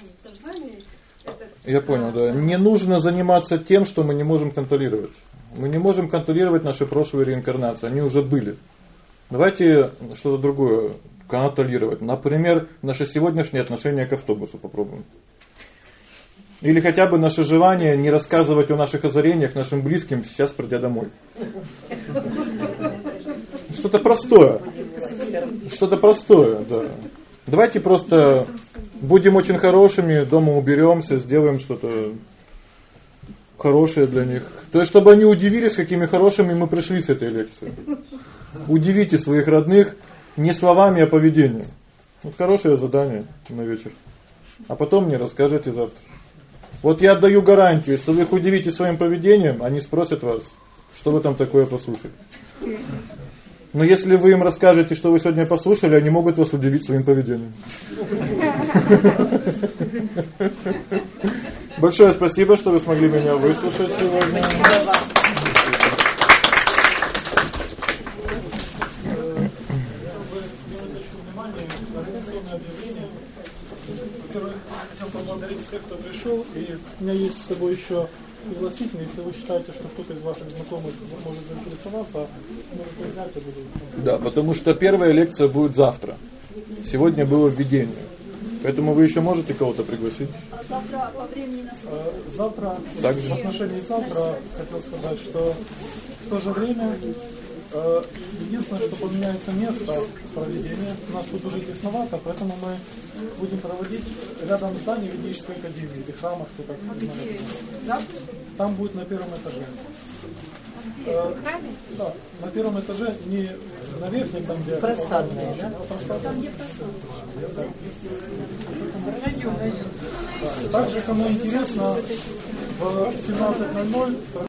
ну, сознание. этот, Я понял, да. Не нужно заниматься тем, что мы не можем контролировать. Мы не можем контролировать наши прошлые реинкарнации, они уже были. Давайте что-то другое контролировать. Например, наше сегодняшнее отношение к автобусу попробуем. Или хотя бы наше желание не рассказывать о наших озарениях нашим близким, сейчас придя домой. Что-то простое. Что-то простое, да. Давайте просто будем очень хорошими, дома уберемся, сделаем что-то хорошее для них. То есть чтобы они удивились, какими хорошими мы пришли с этой лекции. Удивите своих родных не словами, а поведением. Вот хорошее задание на вечер. А потом мне расскажете завтра. Вот я отдаю гарантию, если вы их удивите своим поведением, они спросят вас, что вы там такое послушали. Но если вы им расскажете, что вы сегодня послушали, они могут вас удивить своим поведением. Большое спасибо, что вы смогли меня выслушать сегодня. Во-первых, хотел поблагодарить всех, кто пришел. И у меня есть с собой еще пригласительный. Если вы считаете, что кто-то из ваших знакомых может заинтересоваться, можете взять, буду. Да, потому что первая лекция будет завтра. Сегодня было введение. Поэтому вы еще можете кого-то пригласить. А завтра по времени нас Э, Завтра, Также. в отношении завтра, хотел сказать, что в то же время единственное, что поменяется место проведения. У нас тут уже тесновато, поэтому мы будем проводить рядом с зданием ведической академии или храма, кто как знает. Там будет на первом этаже. Э, Да, на первом этаже не На верхнем там, где... Просадное, да? Там, где просадка. Также, кому интересно, в 17.00